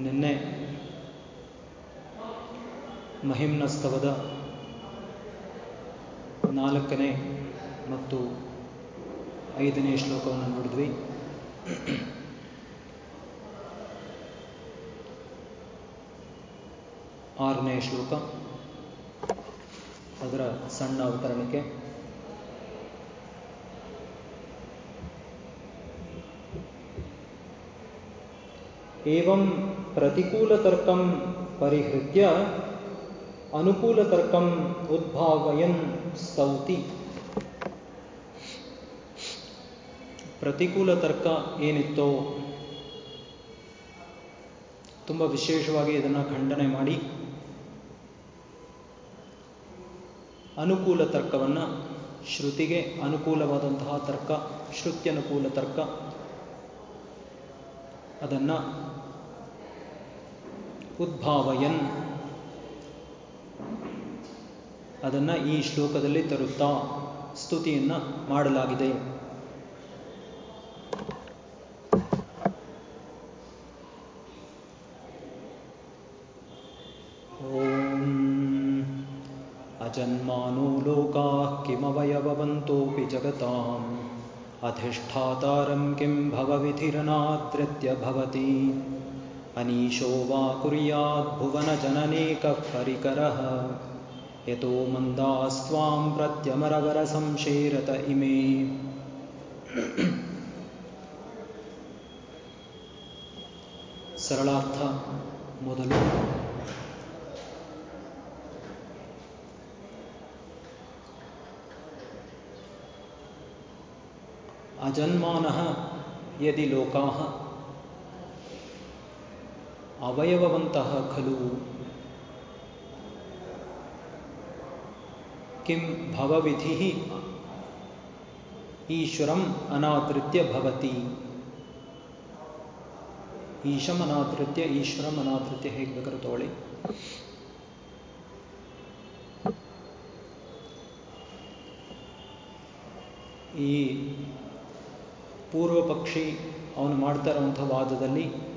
ನಿನ್ನೆ ಮಹಿಮ್ನಸ್ತವದ ನಾಲ್ಕನೇ ಮತ್ತು ಐದನೇ ಶ್ಲೋಕವನ್ನು ನೋಡಿದ್ವಿ. ಆರನೇ ಶ್ಲೋಕ ಅದರ ಸಣ್ಣ ಅವತರಣಕ್ಕೆ. ಏವಂ ಪ್ರತಿಕೂಲತರ್ಕಂ ಪರಿಹೃತ್ಯ ಅನುಕೂಲತರ್ಕಂ ಉದ್ಭಾವಯನ್ ಸ್ತೌತಿ. ಪ್ರತಿಕೂಲ ತರ್ಕ ಏನಿತ್ತೋ ತುಂಬ ವಿಶೇಷವಾಗಿ ಇದನ್ನು ಖಂಡನೆ ಮಾಡಿ. ಅನುಕೂಲ ತರ್ಕವನ್ನು ಶ್ರುತಿಗೆ ಅನುಕೂಲವಾದಂತಹ ತರ್ಕ, ಶ್ರುತ್ಯನುಕೂಲ ತರ್ಕ, ಅದನ್ನು ಉದ್ಭಾವಯನ್ ಅದನ್ನು ಈ ಶ್ಲೋಕದಲ್ಲಿ ತರುತ್ತಾ ಸ್ತುತಿಯನ್ನು ಮಾಡಲಾಗಿದೆ अजन्मानो लोकाः किमवयववन्तोऽपि जगताम् अधिष्ठातारं किं भवविधिरनादृत्य भवति अनीशो वा कुर्याद्भुवनजननेकः परिकरः यतो मन्दास्त्वां प्रत्यमरवरसंशेरत इमे ಸರಳಾರ್ಥ ಮೊದಲು ಅಜನ್ಮಾನಃ ಯದಿ ಲೋಕಾಃ ಅವಯವವಂತಹ ಖಲು. ಕಿಂ ಭವವಿಧಿ ಈಶ್ವರಂ ಅನಾತೃತ್ಯ ಭವತಿ. ಈಶಂ ಅನಾತೃತ್ಯ, ಈಶ್ವರಂ ಅನಾತೃತ್ಯ, ಹೇಗೆ ಬೇಕಾದ್ರೆ ತಗೊಳ್ಳಿ. ಈ ಪೂರ್ವ ಪಕ್ಷಿ ಅವನು ಮಾಡ್ತಾ ಇರುವಂಥ ವಾದದಲ್ಲಿ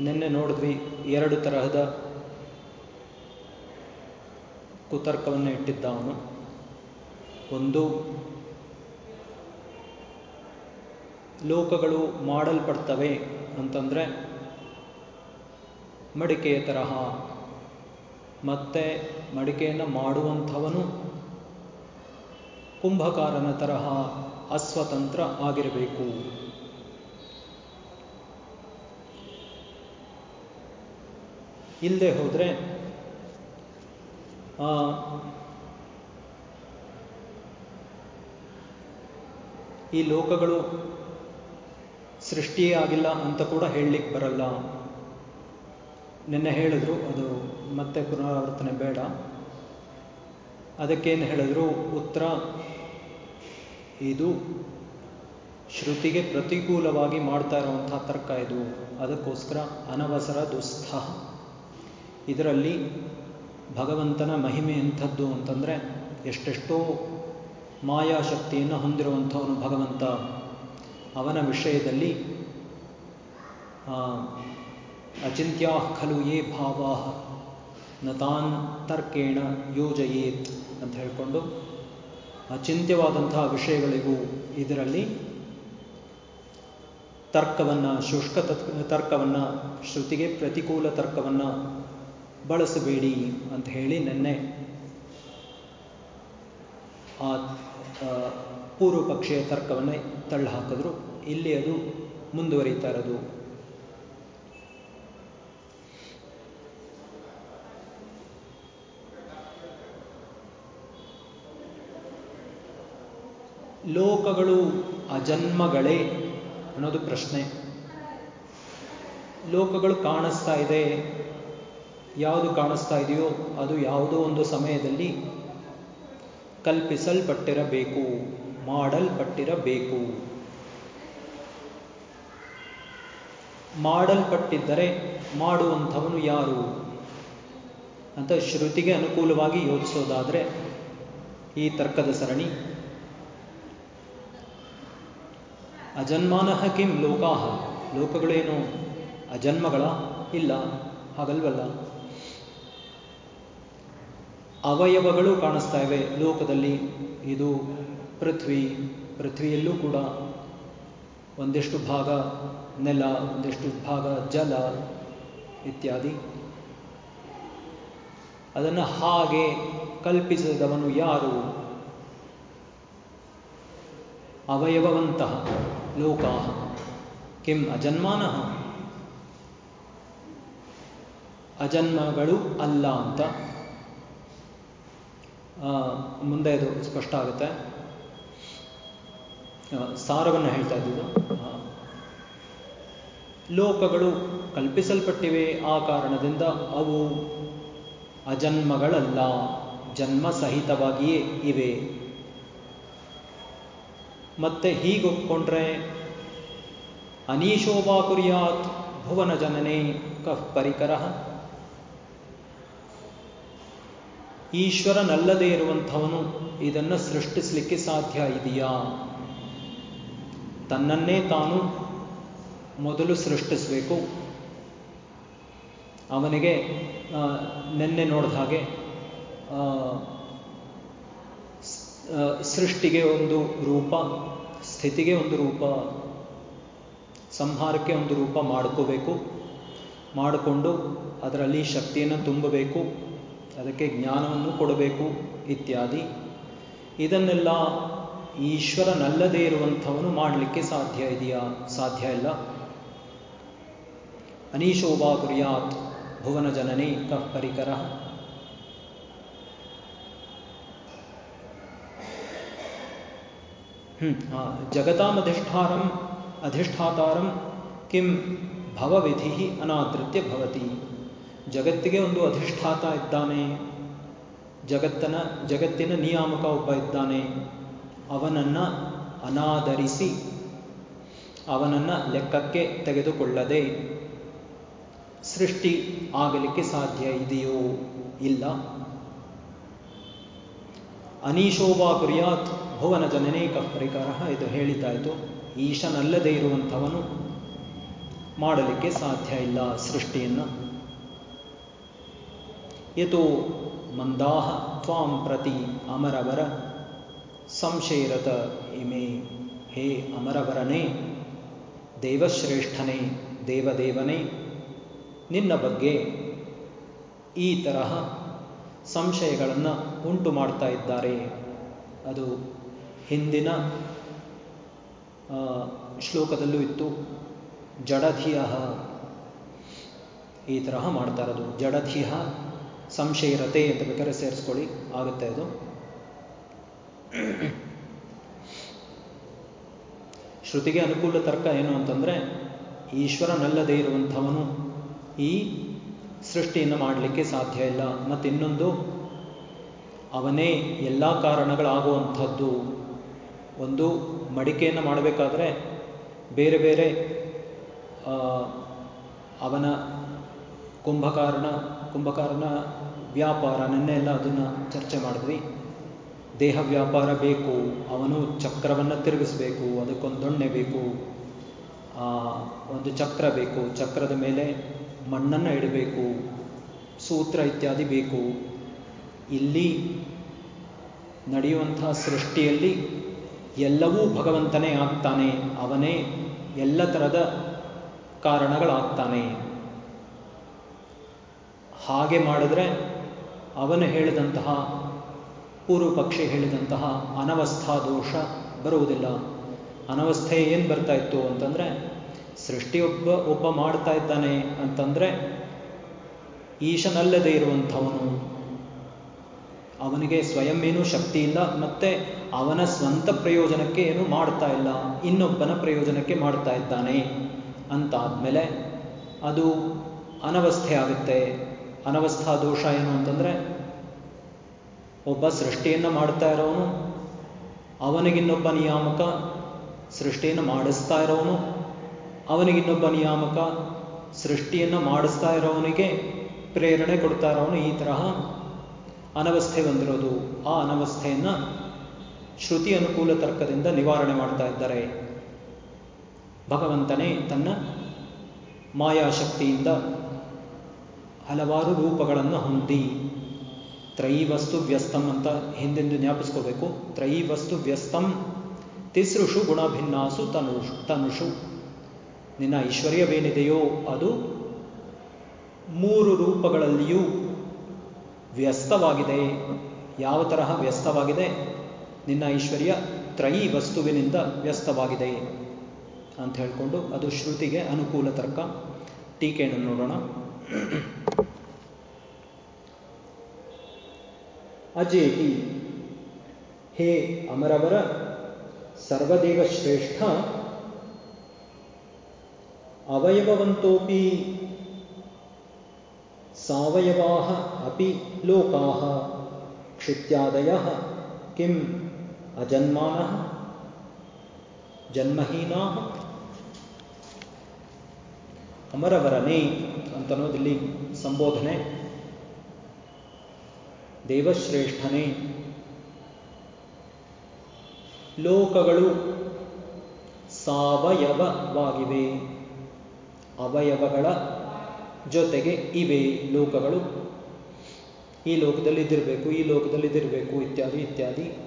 ನಿನ್ನೆ ನೋಡಿದ್ವಿ ಎರಡು ತರಹದ ಕುತರ್ಕವನ್ನು ಇಟ್ಟಿದ್ದ ಅವನು. ಒಂದು, ಲೋಕಗಳು ಮಾಡಲ್ಪಡ್ತವೆ ಅಂತಂದರೆ ಮಡಿಕೆಯ ತರಹ, ಮತ್ತೆ ಮಡಿಕೆಯನ್ನು ಮಾಡುವಂಥವನು ಕುಂಭಕಾರನ ತರಹ ಅಸ್ವತಂತ್ರ ಆಗಿರಬೇಕು. ಇಲ್ಲದೆ ಹೋದರೆ ಈ ಲೋಕಗಳು ಸೃಷ್ಟಿಯೇ ಆಗಿಲ್ಲ ಅಂತ ಕೂಡ ಹೇಳಲಿಕ್ಕೆ ಬರಲ್ಲ. ನಿನ್ನೆ ಹೇಳಿದ್ರು ಅದು ಮತ್ತೆ ಪುನರಾವರ್ತನೆ ಬೇಡ. ಅದಕ್ಕೇನು ಹೇಳಿದ್ರು? ಉತ್ತರ, ಇದು ಶ್ರುತಿಗೆ ಪ್ರತಿಕೂಲವಾಗಿ ಮಾಡ್ತಾ ಇರುವಂತಹ ತರ್ಕ ಇದು. ಅದಕ್ಕೋಸ್ಕರ ಅನವಸರ ದುಸ್ಥ. ಇದರಲ್ಲಿ ಭಗವಂತನ ಮಹಿಮೆ ಎಂಥದ್ದು ಅಂತಂದರೆ ಎಷ್ಟೆಷ್ಟೋ ಮಾಯಾಶಕ್ತಿಯನ್ನು ಹೊಂದಿರುವಂಥವನು ಭಗವಂತ. ಅವನ ವಿಷಯದಲ್ಲಿ ಅಚಿಂತ್ಯಾ ಖಲು ಯೇ ಭಾವಾ ನತಾನ್ ತರ್ಕೇಣ ಯೋಜಯೇತ್ ಅಂತ ಹೇಳಿಕೊಂಡು ಅಚಿಂತ್ಯವಾದಂತಹ ವಿಷಯಗಳಿಗೂ ಇದರಲ್ಲಿ ತರ್ಕವನ್ನು, ಶುಷ್ಕ ತರ್ಕವನ್ನು, ಶ್ರುತಿಗೆ ಪ್ರತಿಕೂಲ ತರ್ಕವನ್ನು ಬಳಸಬೇಡಿ ಅಂತ ಹೇಳಿ ನೆನ್ನೆ ಆ ಪೂರ್ವ ಪಕ್ಷೀಯ ತರ್ಕವನ್ನು ತಳ್ಳಿ ಹಾಕಿದ್ರು. ಇಲ್ಲಿ ಅದು ಮುಂದುವರಿತಾ ಇರೋದು. ಲೋಕಗಳು ಅಜನ್ಮಗಳೇ ಅನ್ನೋದು ಪ್ರಶ್ನೆ. ಲೋಕಗಳು ಕಾಣಿಸ್ತಾ ಇದೆ. ಯಾವುದು ಕಾಣಿಸ್ತಾ ಇದೆಯೋ ಅದು ಯಾವುದೋ ಒಂದು ಸಮಯದಲ್ಲಿ ಕಲ್ಪಿಸಲ್ಪಟ್ಟಿರಬೇಕು, ಮಾಡಲ್ಪಟ್ಟಿರಬೇಕು. ಮಾಡಲ್ಪಟ್ಟಿದ್ದರೆ ಮಾಡುವಂಥವನು ಯಾರು ಅಂತ ಶ್ರುತಿಗೆ ಅನುಕೂಲವಾಗಿ ಯೋಚಿಸೋದಾದರೆ ಈ ತರ್ಕದ ಸರಣಿ. ಅಜನ್ಮಾನಃ ಕಿಂ ಲೋಕಾಹ. ಲೋಕಗಳೇನು? ಅಜನ್ಮಗಳ? ಇಲ್ಲ. ಹಾಗಲ್ವಲ್ಲ. ಅವಯವಗಳು ಕಾಣಿಸ್ತಾ ಇವೆ ಲೋಕದಲ್ಲಿ ಇದು ಪೃಥ್ವಿ, ಪೃಥ್ವಿಯಲ್ಲೂ ಕೂಡ ಒಂದಿಷ್ಟು ಭಾಗ ನೆಲ, ಒಂದಿಷ್ಟು ಭಾಗ ಜಲ ಇತ್ಯಾದಿ. ಅದನ್ನು ಹಾಗೆ ಕಲ್ಪಿಸಿದವನು ಯಾರು? ಅವಯವವಂತಹ ಲೋಕಾ ಕಿಂ ಅಜನ್ಮಾನ? ಅಜನ್ಮಗಳು ಅಲ್ಲ ಅಂತ. ಮುಂದೆ ಇದು ಸ್ಪಷ್ಟ ಆಗುತ್ತೆ. ಸಾರವನ್ನು ಹೇಳ್ತಾ ಇದ್ದಿದ್ದು ಲೋಕಗಳು ಕಲ್ಪಿಸಲ್ಪಟ್ಟಿವೆ ಆ ಕಾರಣದಿಂದ ಅವು ಅಜನ್ಮಗಳಲ್ಲ ಜನ್ಮ ಸಹಿತವಾಗಿಯೇ ಇವೆ. ಮತ್ತೆ ಹೀಗೊಪ್ಕೊಂಡ್ರೆ ಒಪ್ಕೊಂಡ್ರೆ ಕುರ್ಯಾತ್ ಭುವನ ಜನನೇ ಕಃ ಪರಿಕರ. ಈಶ್ವರನಲ್ಲದೇ ಇರುವಂಥವನು ಇದನ್ನು ಸೃಷ್ಟಿಸಲಿಕ್ಕೆ ಸಾಧ್ಯ ಇದೆಯಾ? ತನ್ನನ್ನೇ ತಾನು ಮೊದಲು ಸೃಷ್ಟಿಸಬೇಕು. ಅವನಿಗೆ ನಿನ್ನೆ ನೋಡಿದ ಹಾಗೆ ಸೃಷ್ಟಿಗೆ ಒಂದು ರೂಪ, ಸ್ಥಿತಿಗೆ ಒಂದು ರೂಪ, ಸಂಹಾರಕ್ಕೆ ಒಂದು ರೂಪ ಮಾಡ್ಕೋಬೇಕು. ಮಾಡಿಕೊಂಡು ಅದರಲ್ಲಿ ಶಕ್ತಿಯನ್ನು ತುಂಬಬೇಕು. ಅದಕ್ಕೆ ಜ್ಞಾನವನ್ನು ಕೊಡಬೇಕು ಇತ್ಯಾದಿ. ಇದನ್ನೆಲ್ಲ ಈಶ್ವರನಲ್ಲದೇ ಇರುವಂಥವನು ಮಾಡಲಿಕ್ಕೆ ಸಾಧ್ಯ ಇದೆಯಾ? ಸಾಧ್ಯ ಇಲ್ಲ. ಅನೀಶೋಭಾ ಕುರಿಯಾತ್ ಭುವನ ಜನನಿ ಕಃ ಪರಿಕರ. ಜಗತಾಮಧಿಷ್ಠಾರಂ ಅಧಿಷ್ಠಾತಾರಂ ಕಿಂ ಭವವಿಧಿ ಅನಾದೃತ್ಯ ಭವತಿ. ಜಗತ್ತಿಗೆ ಒಂದು ಅಧಿಷ್ಠಾತ ಇದ್ದಾನೆ. ಜಗತ್ತನ, ಜಗತ್ತಿನ ನಿಯಾಮಕ ಒಬ್ಬ ಇದ್ದಾನೆ. ಅವನನ್ನ ಅನಾದರಿಸಿ, ಅವನನ್ನ ಲೆಕ್ಕಕ್ಕೆ ತೆಗೆದುಕೊಳ್ಳದೆ ಸೃಷ್ಟಿ ಆಗಲಿಕ್ಕೆ ಸಾಧ್ಯ ಇದೆಯೋ? ಇಲ್ಲ. ಅನೀಶೋಭಾ ಕುರಿಯಾತ್ ಭುವನ ಜನನೇಕ ಪರಿಕರ ಇದು ಹೇಳಿದ್ದಾಯಿತು ಈಶನಲ್ಲದೆ ಇರುವಂಥವನು ಮಾಡಲಿಕ್ಕೆ ಸಾಧ್ಯ ಇಲ್ಲ ಸೃಷ್ಟಿಯನ್ನು. ಯತೋ ಮಂದಾಹ ತ್ವಾಂ ಪ್ರತಿ ಅಮರವರ ಸಂಶೇರತ ಇಮೆ ಹೇ ಅಮರವರನೇ ದೇವಶ್ರೇಷ್ಠನೇ ದೇವದೇವನೇ ನಿನ್ನ ಬಗ್ಗೆ ಈ ತರಹ ಸಂಶಯಗಳನ್ನು ಉಂಟು ಮಾಡ್ತಾ ಇದ್ದಾರೆ. ಅದು ಹಿಂದಿನ ಶ್ಲೋಕದಲ್ಲೂ ಇತ್ತು. ಜಡಧಿಯ ಈ ತರಹ ಮಾಡ್ತಾ ಇರೋದು. ಜಡಧಿಯ ಸಂಶಯರತೆ ಅಂತ ಬೇಕಾದ್ರೆ ಸೇರಿಸ್ಕೊಳ್ಳಿ. ಆಗುತ್ತೆ ಅದು. ಶ್ರುತಿಗೆ ಅನುಕೂಲ ತರ್ಕ ಏನು ಅಂತಂದ್ರೆ, ಈಶ್ವರನಲ್ಲದೇ ಇರುವಂಥವನು ಈ ಸೃಷ್ಟಿಯನ್ನು ಮಾಡಲಿಕ್ಕೆ ಸಾಧ್ಯ ಇಲ್ಲ. ಮತ್ತು ಇನ್ನೊಂದು ಅವನೇ ಎಲ್ಲ ಕಾರಣಗಳಾಗುವಂಥದ್ದು. ಒಂದು ಮಡಿಕೆಯನ್ನು ಮಾಡಬೇಕಾದ್ರೆ ಬೇರೆ ಬೇರೆ ಅವನ ಕುಂಭಕಾರಣ ಕುಂಭಕಾರನ ವ್ಯಾಪಾರ ನಿನ್ನೆ ಎಲ್ಲ ಅದನ್ನು ಚರ್ಚೆ ಮಾಡಿದ್ವಿ. ದೇಹ ವ್ಯಾಪಾರ ಬೇಕು, ಅವನು ಚಕ್ರವನ್ನು ತಿರುಗಿಸ್ಬೇಕು ಅದಕ್ಕೊಂದು ದೊಣ್ಣೆ ಬೇಕು ಒಂದು ಚಕ್ರ ಬೇಕು, ಚಕ್ರದ ಮೇಲೆ ಮಣ್ಣನ್ನು ಇಡಬೇಕು, ಸೂತ್ರ ಇತ್ಯಾದಿ ಬೇಕು. ಇಲ್ಲಿ ನಡೆಯುವಂತಹ ಸೃಷ್ಟಿಯಲ್ಲಿ ಎಲ್ಲವೂ ಭಗವಂತನೇ ಆಗ್ತಾನೆ, ಅವನೇ ಎಲ್ಲ ಥರದ ಕಾರಣಗಳಾಗ್ತಾನೆ. ಹಾಗೆ ಮಾಡಿದ್ರೆ ಅವನು ಹೇಳಿದಂತಹ ಪೂರ್ವ ಪಕ್ಷಿ ಹೇಳಿದಂತಹ ಅನವಸ್ಥಾ ದೋಷ ಬರುವುದಿಲ್ಲ. ಅನವಸ್ಥೆ ಏನು ಬರ್ತಾ ಇತ್ತು ಅಂತಂದರೆ, ಸೃಷ್ಟಿಯೊಬ್ಬ ಒಬ್ಬ ಮಾಡ್ತಾ ಇದ್ದಾನೆ ಅಂತಂದರೆ, ಈಶನಲ್ಲದೆ ಇರುವಂಥವನು. ಅವನಿಗೆ ಸ್ವಯಂ ಏನೂ ಶಕ್ತಿ ಇಲ್ಲ, ಮತ್ತೆ ಅವನ ಸ್ವಂತ ಪ್ರಯೋಜನಕ್ಕೆ ಏನು ಮಾಡ್ತಾ ಇಲ್ಲ, ಇನ್ನೊಬ್ಬನ ಪ್ರಯೋಜನಕ್ಕೆ ಮಾಡ್ತಾ ಇದ್ದಾನೆ. ಅಂತ ಆದಮೇಲೆ ಅದು ಅನವಸ್ಥೆ ಆಗುತ್ತೆ. ಅನವಸ್ಥಾ ದೋಷ ಏನು ಅಂತಂದರೆ ಒಬ್ಬ ಸೃಷ್ಟಿಯನ್ನು ಮಾಡ್ತಾ ಇರೋನು, ಅವನಿಗಿನ್ನೊಬ್ಬ ನಿಯಾಮಕ ಸೃಷ್ಟಿಯನ್ನು ಮಾಡಿಸ್ತಾ ಇರೋನು, ಅವನಿಗಿನ್ನೊಬ್ಬ ನಿಯಾಮಕ ಸೃಷ್ಟಿಯನ್ನು ಮಾಡಿಸ್ತಾ ಇರೋವನಿಗೆ ಪ್ರೇರಣೆ ಕೊಡ್ತಾ ಇರೋನು ಈ ತರಹ ಅನವಸ್ಥೆ ಬಂದಿರೋದು. ಆ ಅನವಸ್ಥೆಯನ್ನು ಶ್ರುತಿ ಅನುಕೂಲ ತರ್ಕದಿಂದ ನಿವಾರಣೆ ಮಾಡ್ತಾ ಇದ್ದಾರೆ. ಭಗವಂತನೇ ತನ್ನ ಮಾಯಾಶಕ್ತಿಯಿಂದ ಹಲವಾರು ರೂಪಗಳನ್ನು ಹೊಂದಿ. ತ್ರೈವಸ್ತು ವ್ಯಸ್ತಂ ಅಂತ ಹಿಂದೆಂದು ಜ್ಞಾಪಿಸ್ಕೋಬೇಕು. ತ್ರೈವಸ್ತು ವ್ಯಸ್ತಂ ತಿಸೃಷು ಗುಣಭಿನ್ನಾಸು ತನುಷು ತನುಷು. ನಿನ್ನ ಐಶ್ವರ್ಯವೇನಿದೆಯೋ ಅದು ಮೂರು ರೂಪಗಳಲ್ಲಿಯೂ ವ್ಯಸ್ತವಾಗಿದೆ. ಯಾವ ತರಹ ವ್ಯಸ್ತವಾಗಿದೆ? ನಿನ್ನ ಐಶ್ವರ್ಯ ತ್ರೈ ವಸ್ತುವಿನಿಂದ ವ್ಯಸ್ತವಾಗಿದೆ ಅಂತ ಹೇಳಿಕೊಂಡು ಅದು ಶ್ರುತಿಗೆ ಅನುಕೂಲ ತರ್ಕ. ಟೀಕೆಯನ್ನು ನೋಡೋಣ. ಅಜೇತಿ ಹೇ ಅಮರವರ ಸರ್ವದೇವ ಶ್ರೇಷ್ಠ ಅವಯವವಂತೋಪಿ ಸಾವಯವಾ ಅಪಿ ಲೋಕಾ ಕ್ಷಿತ್ಯಾದಯ ಕಿಂ ಅಜನ್ಮಾನ ಜನ್ಮಹೀನಾ ಅಮರವರನೇ ಅಂತನೋದಿಲ್ಲಿ ಸಂಬೋಧನೆ. ದೇವಶ್ರೇಷ್ಠನೇ. ಲೋಕಗಳು ಸಾವಯವವಾಗಿವೆ. ಅವಯವಗಳ ಜೊತೆಗೆ ಇವೆ ಲೋಕಗಳು. ಈ ಲೋಕದಲ್ಲಿ ಇದಿರಬೇಕು ಈ ಲೋಕದಲ್ಲಿ ಇದಿರಬೇಕು ಇತ್ಯಾದಿ ಇತ್ಯಾದಿ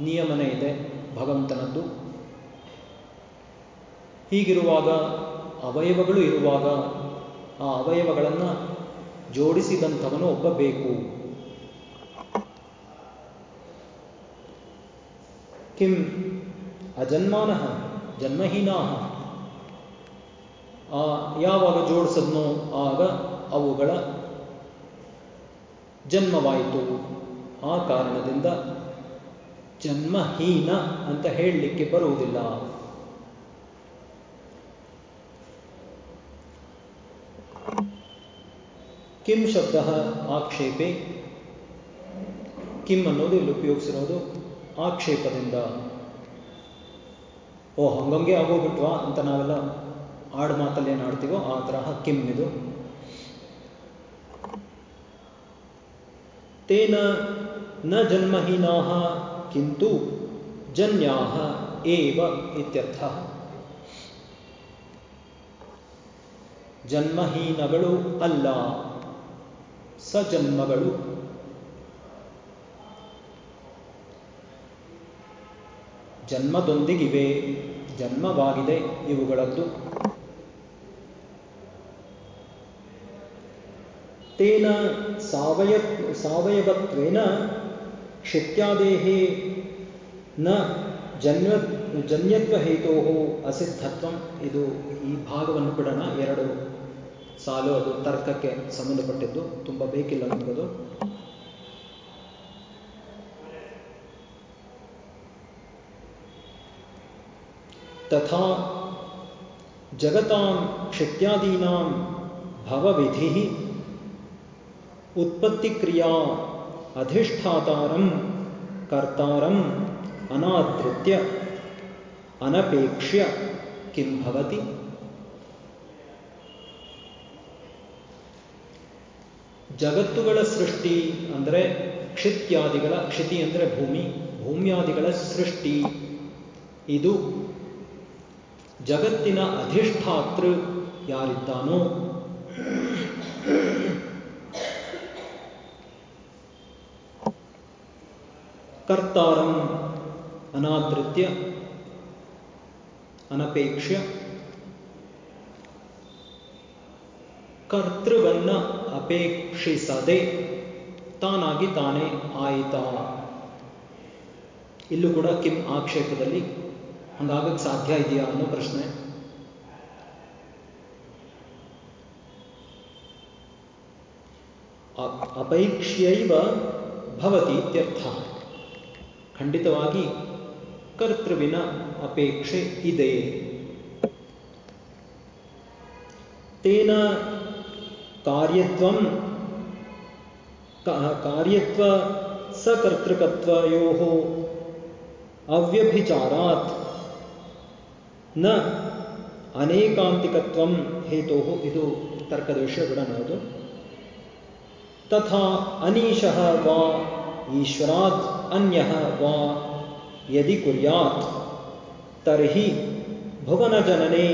ನಿಯಮನೆ ಇದೆ ಭಗವಂತನದ್ದು. ಹೀಗಿರುವಾಗ ಅವಯವಗಳು ಇರುವಾಗ ಆ ಅವಯವಗಳನ್ನು ಜೋಡಿಸಿದಂಥವನು ಒಬ್ಬ ಬೇಕು. ಕಿಂ ಅಜನ್ಮಾನ ಜನ್ಮಹೀನಾ. ಆ ಯಾವಾಗ ಜೋಡಿಸದ್ನೋ ಆಗ ಅವುಗಳ ಜನ್ಮವಾಯಿತು. ಆ ಕಾರಣದಿಂದ ಜನ್ಮಹೀನ ಅಂತ ಹೇಳಲಿಕ್ಕೆ ಬರುವುದಿಲ್ಲ. ಕಿಂ ಶಬ್ದ ಆಕ್ಷೇಪೆ. ಕಿಂ ಅನ್ನೋದು ಇಲ್ಲಿ ಉಪಯೋಗಿಸಿರೋದು ಆಕ್ಷೇಪದಿಂದ. ಓ ಹಂಗಂಗೆ ಆಗೋಗ್ಬಿಟ್ವಾ ಅಂತ ನಾವೆಲ್ಲ ಆಡು ಮಾತಲ್ಲಿ ಏನು ಆಡ್ತೀವೋ ಆ ತರಹ ಕಿಂ ಇದು. ತೇನ ನ ಜನ್ಮಹೀನಾ ಕಿಂತು ಜನ್ಯಾ ಏವ ಇತ್ಯರ್ಥ. ಜನ್ಮಹೀನಗಳು ಅಲ್ಲ. ಸಜನ್ಮಗಳು. ಜನ್ಮದೊಂದಿಗಿವೆ, ಜನ್ಮವಾಗಿದೆ ಇವುಗಳದ್ದು. ತೇನ ಸಾವಯ, ಸಾವಯವತ್ವೇನ ಕ್ಷಿತ್ಯಾದೇಹೇ ನ ಜನ್ಯ ಜನ್ಯತ್ವ ಹೇತೋ ಅಸಿದ್ಧತ್ವ. ಇದು ಈ ಭಾಗವನ್ನು ಬಿಡೋಣ ಎರಡು ಸಾಲು ಅದು ತರ್ಕಕ್ಕೆ ಸಂಬಂಧಪಟ್ಟಿದ್ದು, ತುಂಬ ಬೇಕಿಲ್ಲ ನಮಗದು. ತಥಾ ಜಗತಾಂ ಕ್ಷಿತ್ಯಾದೀನಾಂ ಭವವಿಧಿ ಉತ್ಪತ್ತಿಕ್ರಿಯಾ ಅಧಿಷ್ಠಾತಾರಂ ಕರ್ತಾರಂ ಅನಾದೃತ್ಯ ಅನಪೇಕ್ಷ್ಯ ಕಿಂ ಭವತಿ ಜಗತ್ತುಗಳ ಸೃಷ್ಟಿ ಅಂದರೆ ಕ್ಷಿತ್ಯಾದಿಗಳ, ಕ್ಷಿತಿ ಅಂದರೆ ಭೂಮಿ, ಭೂಮ್ಯಾದಿಗಳ ಸೃಷ್ಟಿ. ಇದು ಜಗತ್ತಿನ ಅಧಿಷ್ಠಾತೃ ಯಾರಿದ್ದಾನೋ? ಕರ್ತಾರಂ ಅನಾದೃತ್ಯ ಅನಪೇಕ್ಷ್ಯ ಕರ್ತೃವನ್ನ ಅಪೇಕ್ಷಿಸದೆ ತಾನಾಗಿ ತಾನೇ ಆಯಿತ. ಇಲ್ಲೂ ಕೂಡ ಕಿಮ್ ಆಕ್ಷೇಪದಲ್ಲಿ ಹಂಗಾಗಕ್ಕೆ ಸಾಧ್ಯ ಇದೆಯಾ ಅನ್ನೋ ಪ್ರಶ್ನೆ. ಅಪೈಕ್ಷ್ಯೈವ ಭವತಿ ಇತ್ಯರ್ಥ. ಖಂಡಿತವಾಗಿ ಕರ್ತೃವಿನ ಅಪೇಕ್ಷೆ ಇದೆ. ತೇನ ಕಾರ್ಯತ್ವಂ ಕಾರ್ಯತ್ವ ಸಕರ್ತೃಕತ್ವಯೋ ಅವ್ಯಭಿಚಾರಾತ್ನ ಅನೇಕಾಂತಿಕತ್ವಂ ಹೇತೋ ಇದು ತರ್ಕದ ವಿಷಯ ಬಿಡೋಣ ತಥಾ ಅನೀಶಃ ವಾ ಈಶ್ವರಾತ್ ಅನ್ಯಃ ವಾ ಯದಿ ಕುರ್ಯಾತ್ ತರ್ಹಿ ಭುವನಜನನೆ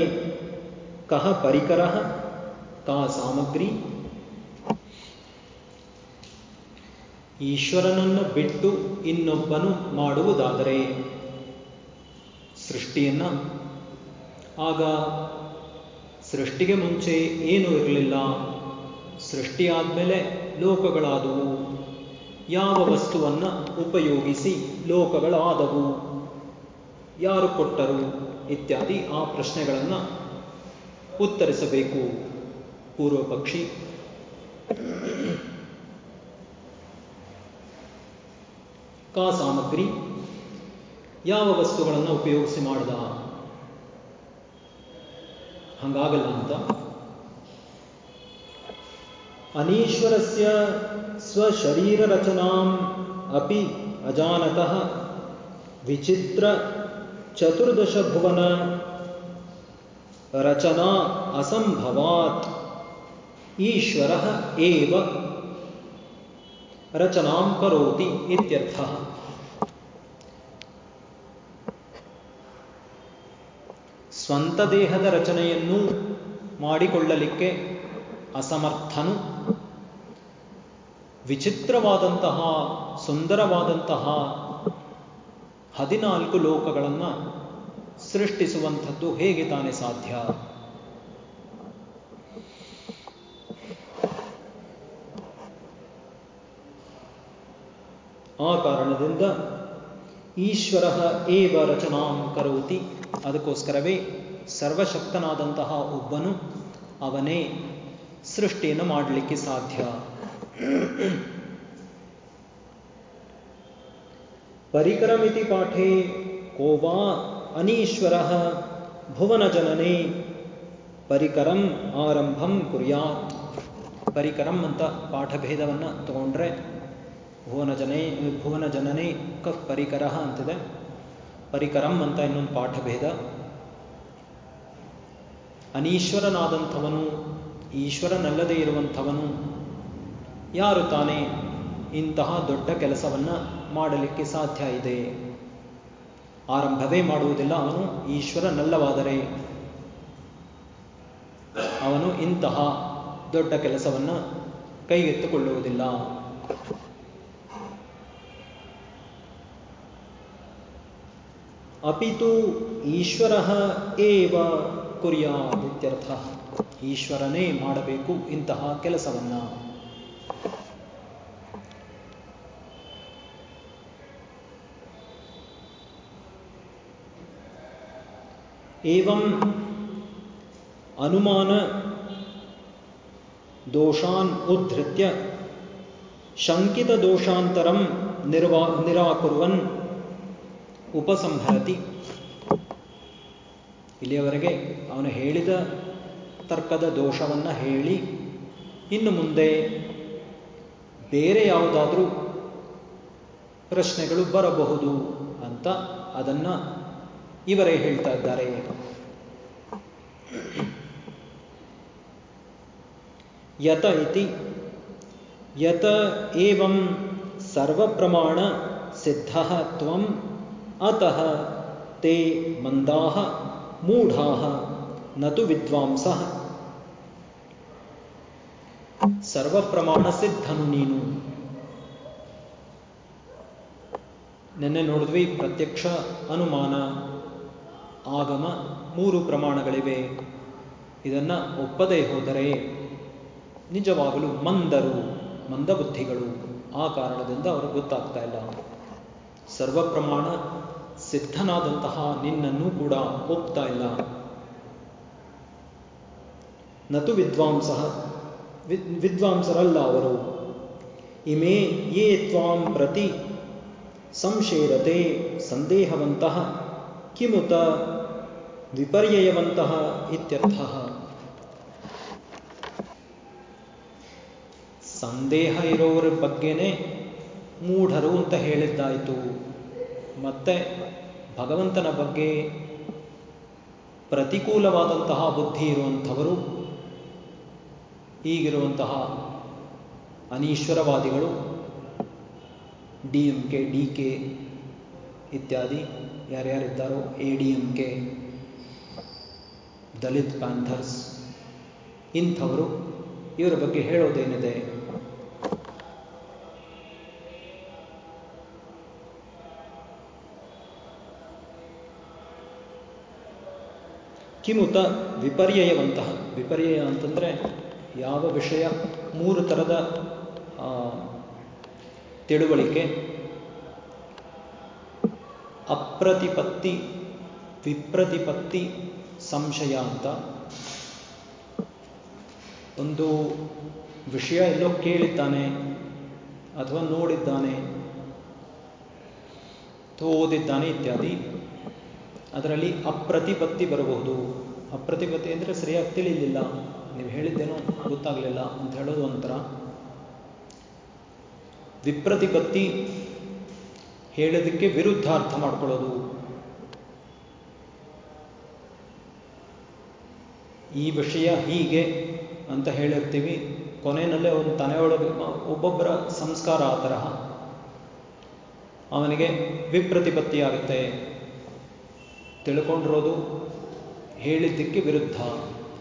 ಕಾ ಸಾಮಗ್ರಿ. ಈಶ್ವರನನ್ನು ಬಿಟ್ಟು ಇನ್ನೊಬ್ಬನು ಮಾಡುವುದಾದರೆ ಸೃಷ್ಟಿಯನ್ನ. ಆಗ ಸೃಷ್ಟಿಗೆ ಮುಂಚೆ ಏನೂ ಇರಲಿಲ್ಲ. ಸೃಷ್ಟಿಯಾದ್ಮೇಲೆ ಲೋಕಗಳಾದವು. ಯಾವ ವಸ್ತುವನ್ನ ಉಪಯೋಗಿಸಿ ಲೋಕಗಳಾದವು. ಯಾರು ಕೊಟ್ಟರು ಇತ್ಯಾದಿ ಆ ಪ್ರಶ್ನೆಗಳನ್ನು ಉತ್ತರಿಸಬೇಕು. ಪೂರ್ವ ಪಕ್ಷಿ. ಕಾ ಸಾಮಗ್ರಿ. ಯಾವ ವಸ್ತುಗಳನ್ನು ಉಪಯೋಗಿಸಿ ಮಾಡಿದ? ಹಂಗಾಗಲ್ಲ ಅಂತ. ಅನೀಶ್ವರಸ್ಯ ಸ್ವಶರೀರ ರಚನಾಂ ಅಪಿ ಅಜಾನತಃ ವಿಚಿತ್ರ ಚತುರ್ದಶ ಭುವನ ರಚನಾ ಅಸಂಭವಾತ್. ಈಶ್ವರ ಏವ ರಚನಾಂ ಕರೋತಿ ಇತ್ಯರ್ಥ. ಸ್ವಂತ ದೇಹದ ರಚನೆಯನ್ನು ಮಾಡಿಕೊಳ್ಳಲಿಕ್ಕೆ ಅಸಮರ್ಥನು. ವಿಚಿತ್ರವಾದಂತಹ, ಸುಂದರವಾದಂತಹ ಹದಿನಾಲ್ಕು ಲೋಕಗಳನ್ನು ಸೃಷ್ಟಿಸುವಂಥದ್ದು ಹೇಗೆ ತಾನೇ ಸಾಧ್ಯ? ಆ ಕಾರಣದಿಂದ ಈಶ್ವರ ಏವ ರಚನಾಂ ಕರೋತಿ. ಅದಕ್ಕೋಸ್ಕರವೇ ಸರ್ವಶಕ್ತನಾದಂತಹ ಒಬ್ಬನು ಅವನೇ ಸೃಷ್ಟಿಯನ್ನು ಮಾಡಲಿಕ್ಕೆ ಸಾಧ್ಯ. ಪರಿಕರಮಿತಿ ಪಾಠೇ ಕೋವಾ ಅನೀಶ್ವರ ಭುವನಜನನೆ ಪರಿಕರಂ ಆರಂಭಂ ಕುರ್ಯಾತ್. ಪರಿಕರಂ ಅಂತ ಪಾಠಭೇದವನ್ನು ತಗೊಂಡ್ರೆ ಭುವನ ಜನೇ ಭುವನ ಜನನೇ ಕ ಪರಿಕರ ಅಂತಿದೆ. ಪರಿಕರಂ ಅಂತ ಇನ್ನೊಂದು ಪಾಠಭೇದ. ಅನೀಶ್ವರನಾದಂಥವನು, ಈಶ್ವರನಲ್ಲದೆ ಇರುವಂಥವನು, ಯಾರು ತಾನೇ ಇಂತಹ ದೊಡ್ಡ ಕೆಲಸವನ್ನು ಮಾಡಲಿಕ್ಕೆ ಸಾಧ್ಯ ಇದೆ? ಆರಂಭವೇ ಮಾಡುವುದಿಲ್ಲ ಅವನು, ಈಶ್ವರನಲ್ಲವಾದರೆ. ಅವನು ಇಂತಹ ದೊಡ್ಡ ಕೆಲಸವನ್ನು ಕೈಗೆತ್ತಿಕೊಳ್ಳುವುದಿಲ್ಲ. ಅಪಿತು ಈಶ್ವರ ಏವ ಕುರ್ಯಾದಿತ್ಯರ್ಥ ಈಶ್ವರನೇ ಮಾಡಬೇಕು ಇಂತಹ ಕೆಲಸವನ್ನ। ಏವಂ ಅನುಮಾನ ದೋಷಾನ್ ಉದ್ಧೃತ್ಯ ಶಂಕಿತ ದೋಷಾಂತರಂ ನಿರ್ವಾ ನಿರಾಕುರ್ವನ್ ಉಪಸಂಹರತಿ. ಇಲ್ಲಿಯವರೆಗೆ ಅವನು ಹೇಳಿದ ತರ್ಕದ ದೋಷವನ್ನು ಹೇಳಿ, ಇನ್ನು ಮುಂದೆ ಬೇರೆ ಯಾವುದಾದ್ರೂ ಪ್ರಶ್ನೆಗಳು ಬರಬಹುದು ಅಂತ ಅದನ್ನ ಇವರೇ ಹೇಳ್ತಾ ಇದ್ದಾರೆ. ಯತ ಇತಿ, ಯತ ಏವಂ ಸರ್ವಪ್ರಮಾಣ ಸಿದ್ಧ ತ್ವಂ ಅತಃ ತೇ ಮೂಢಾಹ ನತು ವಿದ್ವಾಂಸ ಸರ್ವಪ್ರಮಾಣ ಸಿದ್ಧನು ನೀನು। ನಿನ್ನೆ ನೋಡಿದ್ವಿ, ಪ್ರತ್ಯಕ್ಷ, ಅನುಮಾನ, ಆಗಮ, ಮೂರು ಪ್ರಮಾಣಗಳಿವೆ. ಇದನ್ನ ಒಪ್ಪದೇ ಹೋದರೆ ನಿಜವಾಗಲು ಮಂದರು, ಮಂದಬುದ್ಧಿಗಳು ಆ ಕಾರಣದಿಂದ ಅವರು ಗೊತ್ತಾಗ್ತಾ ಇಲ್ಲ. ಸರ್ವಪ್ರಮಾಣ ಸಿದ್ಧನಾದಂತಹ ನಿನ್ನನ್ನು ಕೂಡ ಒಪ್ತಾ ಇಲ್ಲ. ನತು ವಿದ್ವಾಂಸ ವಿದ್ವಾಂಸರಲ್ಲ ಅವರು. ಇಮೇ ಯೇ ತ್ವಾಂ ಪ್ರತಿ ಸಂಶೇರತೆ ಸಂದೇಹವಂತಹ ಕಿಮುತ ವಿಪರ್ಯಯವಂತಹ ಇತ್ಯರ್ಥ. ಸಂದೇಹ ಇರೋರ ಬಗ್ಗೆನೇ ಮೂಢರು ಅಂತ ಹೇಳಿದ್ದಾಯಿತು. ಮತ್ತೆ ಭಗವಂತನ ಬಗ್ಗೆ ಪ್ರತಿಕೂಲವಾದಂತಹ ಬುದ್ಧಿ ಇರುವಂಥವರು, ಈಗಿರುವಂತಹ ಅನೀಶ್ವರವಾದಿಗಳು, D M K, D K ಇತ್ಯಾದಿ ಯಾರ್ಯಾರಿದ್ದಾರೋ, A D M K, Dalit Panthers, ಇಂಥವರು, ಇವರ ಬಗ್ಗೆ ಹೇಳೋದೇನಿದೆ ಕಿಮುತ ವಿಪರ್ಯಯವಂತಹ. ವಿಪರ್ಯಯ ಅಂತಂದರೆ ಯಾವ ವಿಷಯ? ಮೂರು ಥರದ ತಿಳುವಳಿಕೆ. ಅಪ್ರತಿಪತ್ತಿ, ವಿಪ್ರತಿಪತ್ತಿ, ಸಂಶಯ ಅಂತ. ಒಂದು ವಿಷಯ ಎಲ್ಲೋ ಕೇಳಿದ್ದಾನೆ ಅಥವಾ ನೋಡಿದ್ದಾನೆ ಓದಿದ್ದಾನೆ ಇತ್ಯಾದಿ. ಅದರಲ್ಲಿ ಅಪ್ರತಿಪತ್ತಿ ಬರಬಹುದು. ಅಪ್ರತಿಪತ್ತಿ ಅಂದರೆ ಸರಿಯಾಗಿ ತಿಳಿಲಿಲ್ಲ. ನೀವು ಹೇಳಿದ್ದೇನೋ ಗೊತ್ತಾಗಲಿಲ್ಲ ಅಂತ ಹೇಳೋದು ಒಂಥರ. ವಿಪ್ರತಿಪತ್ತಿ ಹೇಳೋದಕ್ಕೆ ವಿರುದ್ಧ ಅರ್ಥ ಮಾಡ್ಕೊಳ್ಳೋದು. ಈ ವಿಷಯ ಹೀಗೆ ಅಂತ ಹೇಳಿರ್ತೀವಿ. ಕೊನೆಯಲ್ಲೇ ಒಂದು ತನೆಯೊಳಗೆ ಒಬ್ಬೊಬ್ಬರ ಸಂಸ್ಕಾರ ಆ ತರಹ. ಅವನಿಗೆ ವಿಪ್ರತಿಪತ್ತಿ ಆಗುತ್ತೆ. ತಿಳ್ಕೊಂಡಿರೋದು ಹೇಳಿದ್ದಕ್ಕೆ ವಿರುದ್ಧ.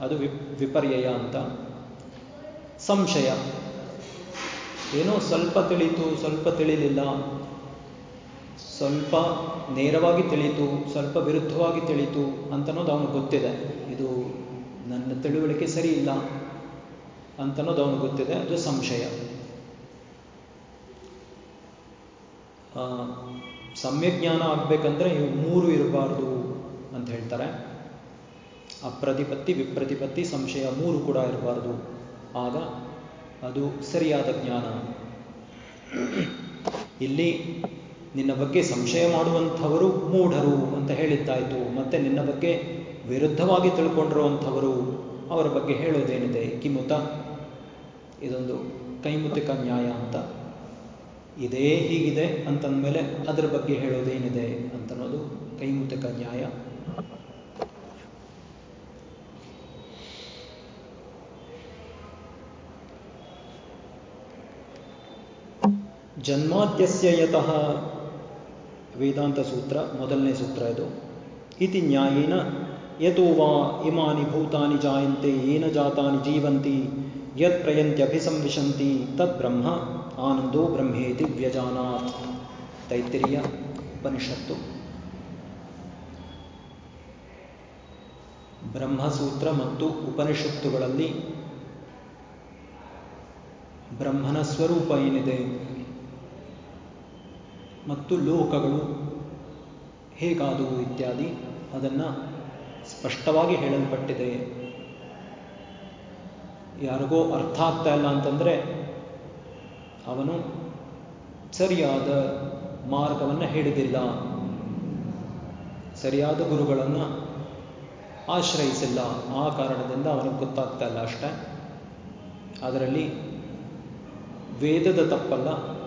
ಅದು ವಿಪ್, ವಿಪರ್ಯಯ ಅಂತ. ಸಂಶಯ. ಏನೋ ಸ್ವಲ್ಪ ತಿಳಿತು ಸ್ವಲ್ಪ ತಿಳಿಲಿಲ್ಲ. ಸ್ವಲ್ಪ ನೇರವಾಗಿ ತಿಳಿತು ಸ್ವಲ್ಪ ವಿರುದ್ಧವಾಗಿ ತಿಳಿತು ಅಂತನೋದು ಅವನು ಗೊತ್ತಿದೆ. ಇದು ನನ್ನ ತಿಳುವಳಿಕೆ ಸರಿ ಇಲ್ಲ ಅಂತನೋದು ಅವನು ಗೊತ್ತಿದೆ. ಅದು ಸಂಶಯ. ಸಮ್ಯಜ್ಞಾನ ಆಗಬೇಕಂದ್ರೆ ಇವು ಮೂರು ಇರಬಾರ್ದು. ಅಂತ ಹೇಳ್ತಾರೆ. ಅಪ್ರತಿಪತ್ತಿ, ವಿಪ್ರತಿಪತ್ತಿ, ಸಂಶಯ ಮೂರು ಕೂಡ ಇರಬಾರದು. ಆಗ ಅದು ಸರಿಯಾದ ಜ್ಞಾನ. ಇಲ್ಲಿ ನಿನ್ನ ಬಗ್ಗೆ ಸಂಶಯ ಮಾಡುವಂಥವರು ಮೂಢರು ಅಂತ ಹೇಳಿದ್ದಾಯಿತು ಮತ್ತೆ ನಿನ್ನ ಬಗ್ಗೆ ವಿರುದ್ಧವಾಗಿ ತಿಳ್ಕೊಂಡಿರುವಂಥವರು ಅವರ ಬಗ್ಗೆ ಹೇಳೋದೇನಿದೆ? ಕಿಮುತ. ಇದೊಂದು ಕೈಮುತಿಕ ನ್ಯಾಯ ಅಂತ. ಇದೇ ಹೀಗಿದೆ ಅಂತಂದಮೇಲೆ ಅದರ ಬಗ್ಗೆ ಹೇಳೋದೇನಿದೆ ಅಂತನ್ನೋದು ಕೈಮುತಿಕ ನ್ಯಾಯ. ಜನ್ಮಾದ್ಯಸ್ಯ ಯತಃ ವೇದಾಂತ ಸೂತ್ರ ಮೊದಲನೇ ಸೂತ್ರ ಇದು ಇತಿ ನ್ಯಾಯೇನ ಯತೋ ವಾ ಇಮಾನಿ ಭೂತಾನಿ ಜಾಯಂತೆ ಏನ ಜಾತಾನಿ ಜೀವಂತಿ ಯತ್ ಪ್ರಯಂತ್ಯಭಿಸಂವಿಶಂತಿ ತದ್ ಬ್ರಹ್ಮ ಆನಂದೋ ಬ್ರಹ್ಮೇತಿ ವ್ಯಜಾನಾತ್ ತೈತ್ತಿರಿಯ ಉಪನಿಷತ್ತು ಬ್ರಹ್ಮಸೂತ್ರ ಮತ್ತು ಉಪನಿಷತ್ತುಗಳಲ್ಲಿ ಬ್ರಹ್ಮನ ಸ್ವರೂಪ ಏನಿದೆ? ಮತ್ತು ಲೋಕಗಳು ಹೇಗಾದವು ಇತ್ಯಾದಿ ಅದನ್ನು ಸ್ಪಷ್ಟವಾಗಿ ಹೇಳಲ್ಪಟ್ಟಿದೆ. ಯಾರಿಗೋ ಅರ್ಥ ಆಗ್ತಾ ಇಲ್ಲ ಅಂತಂದರೆ ಅವನು ಸರಿಯಾದ ಮಾರ್ಗವನ್ನು ಹೇಳಿದಿಲ್ಲ. ಸರಿಯಾದ ಗುರುಗಳನ್ನು ಆಶ್ರಯಿಸಿಲ್ಲ. ಆ ಕಾರಣದಿಂದ ಅವನಿಗೆ ಗೊತ್ತಾಗ್ತಾ ಇಲ್ಲ ಅಷ್ಟೇ. ಅದರಲ್ಲಿ ವೇದದ ತಪ್ಪಲ್ಲ.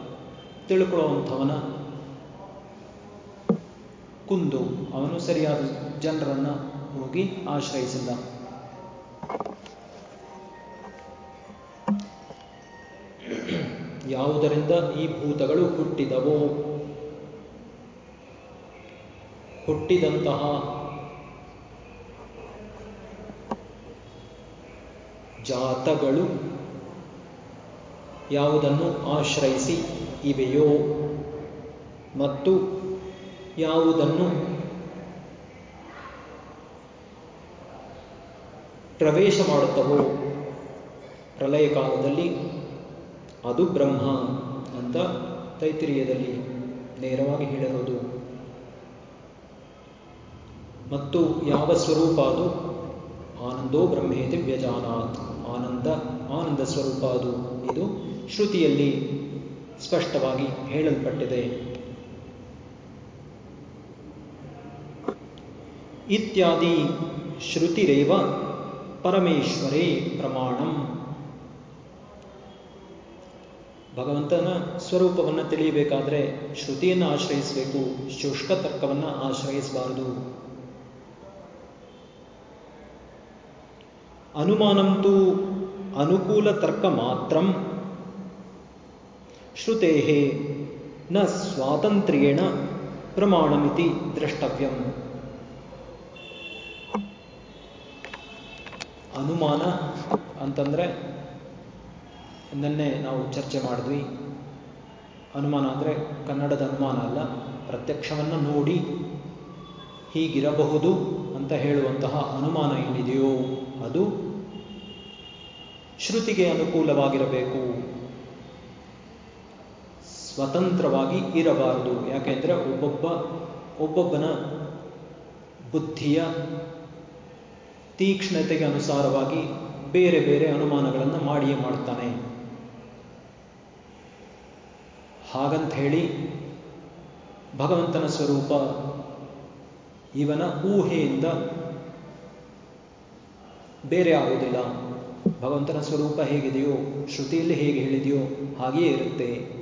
ತಿಳ್ಕೊಳ್ಳುವಂಥವನ ಕುಂದು. ಅವನು ಸರಿಯಾದ ಜನರನ್ನು ಹೋಗಿ ಆಶ್ರಯಿಸಿಲ್ಲ. ಯಾವುದರಿಂದ ಈ ಭೂತಗಳು ಹುಟ್ಟಿದವೋ? ಹುಟ್ಟಿದಂತಹ ಜಾತಗಳು ಯಾವುದನ್ನು ಆಶ್ರಯಿಸಿ ಇವೆಯೋ? ಮತ್ತು ಯಾವುದನ್ನು ಪ್ರವೇಶ ಮಾಡುತ್ತವೋ? ಪ್ರಲಯ ಕಾಲದಲ್ಲಿ ಅದು ಬ್ರಹ್ಮ ಅಂತ ತೈತಿರಿಯದಲ್ಲಿ ನೇರವಾಗಿ ಹೇಳಿರೋದು ಮತ್ತು ಯಾವ ಸ್ವರೂಪ ಅದು? ಆನಂದೋ ಬ್ರಹ್ಮೇತಿ ವ್ಯಜಾನಾತ್. ಆನಂದ ಆನಂದ ಸ್ವರೂಪ ಅದು. ಇದು ಶ್ರುತಿಯಲ್ಲಿ ಸ್ಪಷ್ಟವಾಗಿ ಹೇಳಲ್ಪಟ್ಟಿದೆ. ಇತ್ಯಾದಿ ಶ್ರುತಿರೇವ ಪರಮೇಶ್ವರೇ ಪ್ರಮಾಣಂ. ಭಗವಂತನ ಸ್ವರೂಪವನ್ನು ತಿಳಿಯಬೇಕಾದ್ರೆ ಶ್ರುತಿಯನ್ನು ಆಶ್ರಯಿಸಬೇಕು, ಶುಷ್ಕ ತರ್ಕವನ್ನು ಆಶ್ರಯಿಸಬಾರದು. ಅನುಮಾನಂತೂ ಅನುಕೂಲ ತರ್ಕ ಮಾತ್ರಂ. ಶ್ರುತೆ ನ ಸ್ವಾತಂತ್ರ್ಯೇಣ ಪ್ರಮಾಣಮಿತಿ ದ್ರಷ್ಟವ್ಯಂ. ಅನುಮಾನ ಅಂತಂದರೆ ನಿನ್ನೆ ನಾವು ಚರ್ಚೆ ಮಾಡಿದ್ವಿ. ಅನುಮಾನ ಅಂದರೆ ಕನ್ನಡದ ಅನುಮಾನ ಅಲ್ಲ, ಪ್ರತ್ಯಕ್ಷವನ್ನು ನೋಡಿ ಹೀಗಿರಬಹುದು ಅಂತ ಹೇಳುವಂತಹ ಅನುಮಾನ ಏನಿದೆಯೋ. ಅದು ಶ್ರುತಿಗೆ ಅನುಕೂಲವಾಗಿರಬೇಕು. ಸ್ವತಂತ್ರವಾಗಿ ಇರಬಾರದು. ಯಾಕೆಂದರೆ ಒಬ್ಬೊಬ್ಬ, ಒಬ್ಬೊಬ್ಬನ ಬುದ್ಧಿಯ ತೀಕ್ಷ್ಣತೆಗೆ ಅನುಸಾರವಾಗಿ ಬೇರೆ ಬೇರೆ ಅನುಮಾನಗಳನ್ನು ಮಾಡಿಯೇ ಮಾಡ್ತಾನೆ. ಹಾಗಂತ ಹೇಳಿ ಭಗವಂತನ ಸ್ವರೂಪ ಇವನ ಊಹೆಯಿಂದ ಬೇರೆ ಆಗುವುದಿಲ್ಲ. ಭಗವಂತನ ಸ್ವರೂಪ ಹೇಗಿದೆಯೋ, ಶ್ರುತಿಯಲ್ಲಿ ಹೇಗೆ ಹೇಳಿದೆಯೋ ಹಾಗೆಯೇ ಇರುತ್ತೆ.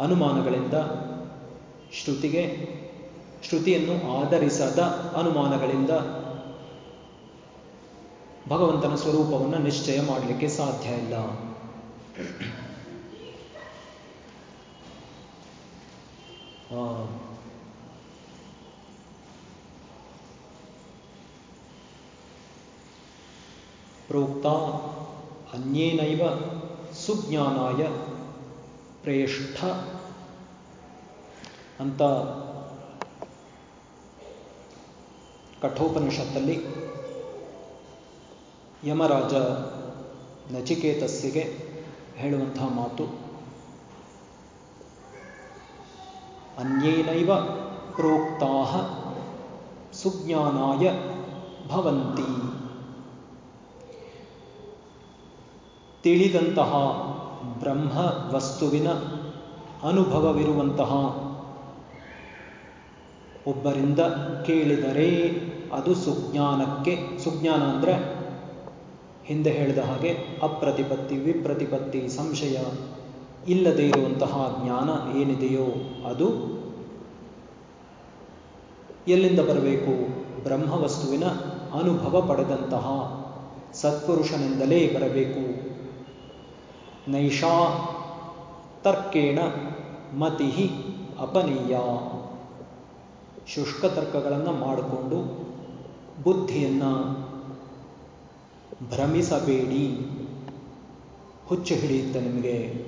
ಅನುಮಾನಗಳಿಂದ ಶ್ರುತಿಗೆ, ಶ್ರುತಿಯನ್ನು ಆಧರಿಸದ ಅನುಮಾನಗಳಿಂದ ಭಗವಂತನ ಸ್ವರೂಪವನ್ನು ನಿಶ್ಚಯ ಮಾಡಲಿಕ್ಕೆ ಸಾಧ್ಯ ಇಲ್ಲ. ಪ್ರೋಕ್ತ ಅನ್ಯೇನೈವ ಸುಜ್ಞಾನಾಯ ಪ್ರೇಷ್ಠ. ಅಂತ ಕಠೋಪನಿಷತ್ತಲ್ಲಿ ಯಮರಾಜ ನಚಿಕೇತಸ್ಸಿಗೆ ಹೇಳುವಂತಹ ಮಾತು. ಅನ್ಯೇನೈವ ಪ್ರೋಕ್ತಾ ಸುಜ್ಞಾನಾಯ ಭವಂತಿ. ತಿಳಿದಂತಹ ಬ್ರಹ್ಮ ವಸ್ತುವಿನ ಅನುಭವವಿರುವಂತಹ ಒಬ್ಬರಿಂದ ಕೇಳಿದರೆ ಅದು ಸುಜ್ಞಾನಕ್ಕೆ, ಸುಜ್ಞಾನ ಅಂದರೆ ಹಿಂದೆ ಹೇಳಿದ ಹಾಗೆ ಅಪ್ರತಿಪತ್ತಿ, ವಿಪ್ರತಿಪತ್ತಿ, ಸಂಶಯ, ಇಲ್ಲದೇ ಇರುವಂತಹ ಜ್ಞಾನ ಏನಿದೆಯೋ ಅದು ಎಲ್ಲಿಂದ ಬರಬೇಕು? ಬ್ರಹ್ಮವಸ್ತುವಿನ ಅನುಭವ ಪಡೆದಂತಹ ಸತ್ಪುರುಷನಿಂದಲೇ ಬರಬೇಕು. ನೈಷಾ ತರ್ಕೇಣ ಮತಿ ಅಪನೀಯ. ಶುಷ್ಕ ತರ್ಕಗಳನ್ನು ಮಾಡಿಕೊಂಡು ಬುದ್ಧಿಯನ್ನು ಭ್ರಮಿಸಬೇಡಿ. ಹುಚ್ಚು ಹಿಡಿಯುತ್ತೆ ನಿಮಗೆ.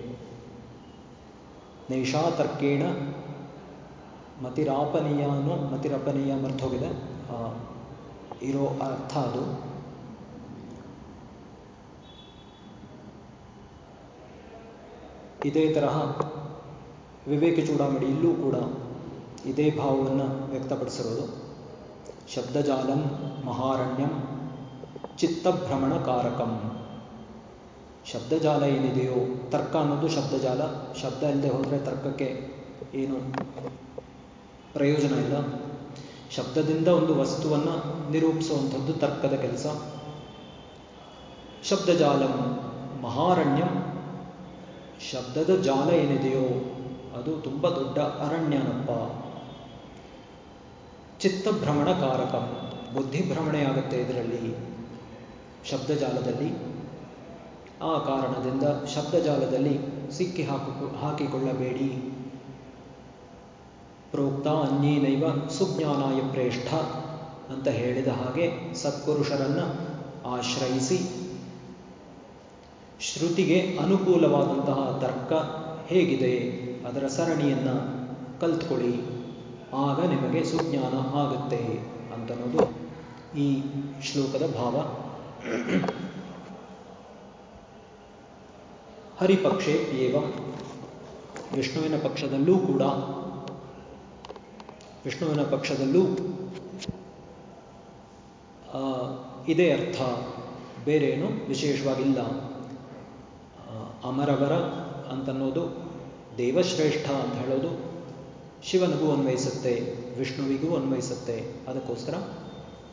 ನೈಷಾ ತರ್ಕೇಣ ಮತಿರಾಪನೀಯನೋ ಮತಿರಪನೀಯ ಮರ್ತೋಗಿದೆ ಇರೋ ಅರ್ಥ ಅದು. ಇದೇ ತರಹ ವಿವೇಕ ಚೂಡಾಮಣಿ ಇಲ್ಲೂ ಕೂಡ ಇದೇ ಭಾವವನ್ನು ವ್ಯಕ್ತಪಡಿಸಿರೋದು. ಶಬ್ದಜಾಲಂ ಮಹಾರಣ್ಯಂ ಚಿತ್ತಭ್ರಮಣಕಾರಕಂ. ಶಬ್ದಜಾಲ ಏನಿದೆಯೋ, ತರ್ಕ ಅನ್ನೋದು ಶಬ್ದಜಾಲ. ಶಬ್ದ ಇಲ್ಲದೆ ಹೋದರೆ ತರ್ಕಕ್ಕೆ ಏನು ಪ್ರಯೋಜನ ಇಲ್ಲ. ಶಬ್ದದಿಂದ ಒಂದು ವಸ್ತುವನ್ನು ನಿರೂಪಿಸುವಂಥದ್ದು ತರ್ಕದ ಕೆಲಸ. ಶಬ್ದಜಾಲಂ ಮಹಾರಣ್ಯಂ ಶಬ್ದದ ಜಾಲ ಏನಿದೆಯೋ ಅದು ತುಂಬ ದೊಡ್ಡ ಅರಣ್ಯನಪ್ಪ. ಚಿತ್ತಭ್ರಮಣಕಾರಕ ಬುದ್ಧಿಭ್ರಮಣೆ ಆಗುತ್ತೆ ಇದರಲ್ಲಿ ಶಬ್ದಜಾಲದಲ್ಲಿ ಆ ಕಾರಣದಿಂದ ಶಬ್ದಜಾಲದಲ್ಲಿ ಸಿಕ್ಕಿ ಹಾಕು, ಹಾಕಿಕೊಳ್ಳಬೇಡಿ. ಪ್ರೋಕ್ತ ಅನ್ಯೇನೈವ ಸುಜ್ಞಾನಾಯ ಪ್ರೇಷ್ಠ ಅಂತ ಹೇಳಿದ ಹಾಗೆ ಸತ್ಪುರುಷರನ್ನು ಆಶ್ರಯಿಸಿ ಶ್ರುತಿಗೆ ಅನುಕೂಲವಾದಂತಹ ತರ್ಕ ಹೇಗಿದೆ? ಅದರ ಸರಣಿಯನ್ನು ಕಲ್ತ್ಕೊಳ್ಳಿ. ಆಗ ನಿಮಗೆ ಸುಜ್ಞಾನ ಆಗುತ್ತೆ ಅಂತನ್ನೋದು ಈ ಶ್ಲೋಕದ ಭಾವ. ಹರಿಪಕ್ಷೆ ಏವ. ವಿಷ್ಣುವಿನ ಪಕ್ಷದಲ್ಲೂ ಕೂಡ, ವಿಷ್ಣುವಿನ ಪಕ್ಷದಲ್ಲೂ ಇದೇ ಅರ್ಥ. ಬೇರೇನು ವಿಶೇಷವಾಗಿಲ್ಲ. ಅಮರವರ ಅಂತನ್ನೋದು ದೇವಶ್ರೇಷ್ಠ ಅಂತ ಹೇಳೋದು ಶಿವನಿಗೂ ಅನ್ವಯಿಸುತ್ತೆ, ವಿಷ್ಣುವಿಗೂ ಅನ್ವಯಿಸುತ್ತೆ. ಅದಕ್ಕೋಸ್ಕರ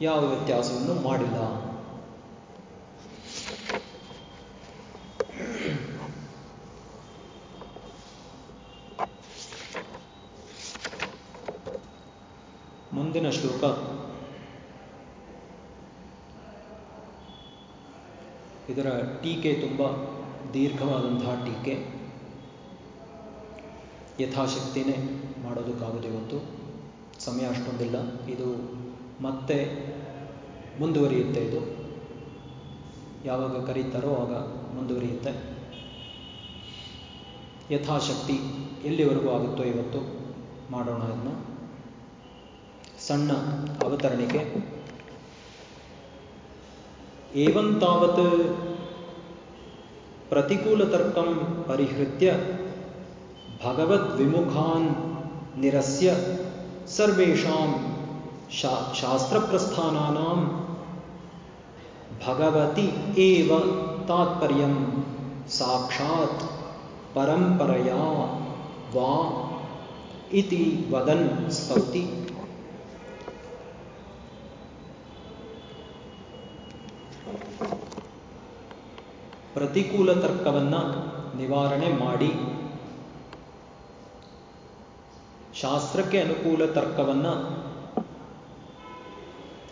ಯಾವ ವ್ಯತ್ಯಾಸವನ್ನು ಮಾಡಿಲ್ಲ. ಮುಂದಿನ ಶ್ಲೋಕ. ಇದರ ಟೀಕೆ ತುಂಬ ದೀರ್ಘವಾದಂತಹ ಟೀಕೆ ಯಥಾಶಕ್ತಿನೇ ಮಾಡೋದಕ್ಕಾಗೋದು ಇವತ್ತು ಸಮಯ ಅಷ್ಟೊಂದಿಲ್ಲ. ಇದು ಮತ್ತೆ ಮುಂದುವರಿಯುತ್ತೆ ಇದು. ಯಾವಾಗ ಕರೀತಾರೋ ಆಗ ಮುಂದುವರಿಯುತ್ತೆ. ಯಥಾಶಕ್ತಿ ಎಲ್ಲಿವರೆಗೂ ಆಗುತ್ತೋ ಇವತ್ತು ಮಾಡೋಣ ಅದನ್ನು ಸಣ್ಣ ಅವತರಣಿಕೆ. ಏವಂತಾವತ್ प्रतिकूलतर्कं परिहृत्य विमुखा निरस्य सर्वेषां शा, शास्त्रप्रस्थानानां भगवती एव तात्पर्य साक्षात् परंपरया वा इति वदन स्तौति। ಪ್ರತಿಕೂಲ ತರ್ಕವನ್ನು ನಿವಾರಣೆ ಮಾಡಿ. ಶಾಸ್ತ್ರಕ್ಕೆ ಅನುಕೂಲ ತರ್ಕವನ್ನು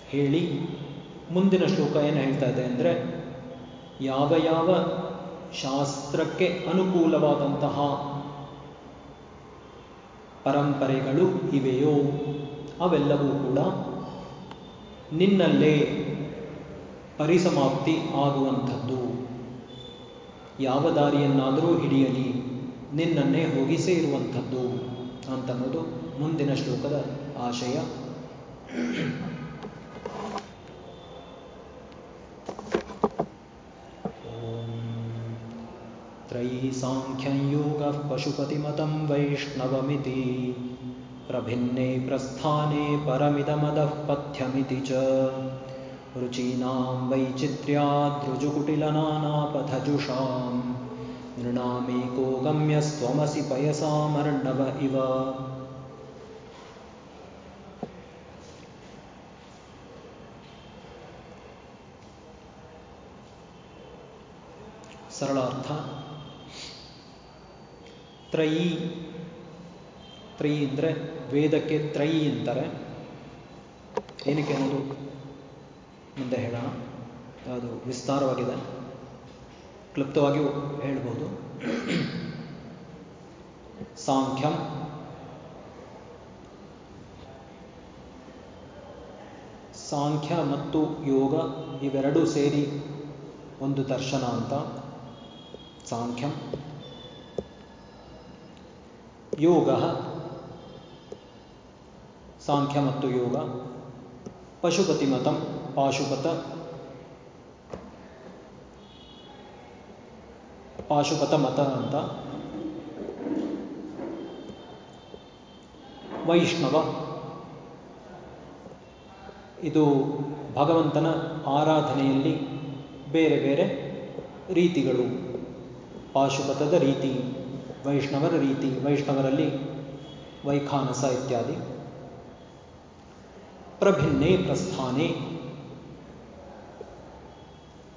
ಹೇಳಿ ಮುಂದಿನ ಶ್ಲೋಕ ಏನು ಹೇಳ್ತಾ ಇದೆ ಅಂದರೆ, ಯಾವ ಯಾವ ಶಾಸ್ತ್ರಕ್ಕೆ ಅನುಕೂಲವಾದಂತಹ ಪರಂಪರೆಗಳು ಇವೆಯೋ ಅವೆಲ್ಲವೂ ಕೂಡ ನಿನ್ನಲ್ಲೇ ಪರಿಸಮಾಪ್ತಿ ಆಗುವಂಥದ್ದು. ಯಾವ ದಾರಿಯನ್ನಾದರೂ ಹಿಡಿಯಲಿ ನಿನ್ನನ್ನೇ ಹೋಗಿ ಸೇರುವಂಥದ್ದು ಅಂತನ್ನೋದು ಮುಂದಿನ ಶ್ಲೋಕದ ಆಶಯ त्रयी साङ्ख्यं योगः पशुपतिमतं वैष्णवमिति प्रभिन्ने प्रस्थाने परमिदमदः पथ्यमिति च रुचीनां वैचित्र्याद्रुजुकुटिलनानापथजुषां नृणामेको गम्यस्त्वमसि पयसामर्णव इव ಸರಳಾರ್ಥ ತ್ರಯಿ ತ್ರಯಿ ಅಂದರೆ ವೇದಕ್ಕೆ ತ್ರಯಿ ಅಂತಾರೆ ಏನಕ್ಕೆ ಅನ್ನೋದು ಮುಂದೆ ಹೇಳೋಣ. ಅದು ವಿಸ್ತಾರವಾಗಿದೆ. ಕ್ಲುಪ್ತವಾಗಿಯೂ ಹೇಳ್ಬೋದು. ಸಾಂಖ್ಯಂ. ಸಾಂಖ್ಯ ಮತ್ತು ಯೋಗ ಇವೆರಡೂ ಸೇರಿ ಒಂದು ದರ್ಶನ ಅಂತ. ಸಾಂಖ್ಯಂ. ಯೋಗ. ಸಾಂಖ್ಯ ಮತ್ತು ಯೋಗ. ಪಶುಪತಿ ಮತಂ ಪಾಶುಪತ. ಪಾಶುಪತ ಮತ ಅಂತ. ವೈಷ್ಣವ. ಇದು ಭಗವಂತನ ಆರಾಧನೆಯಲ್ಲಿ ಬೇರೆ ಬೇರೆ ರೀತಿಗಳು. ಪಾಶುಪತದ ರೀತಿ, ವೈಷ್ಣವರ ರೀತಿ, ವೈಷ್ಣವರಲ್ಲಿ ವೈಖಾನಸ ಇತ್ಯಾದಿ. ಪ್ರಭಿನ್ನೇ ಪ್ರಸ್ಥಾನೆ.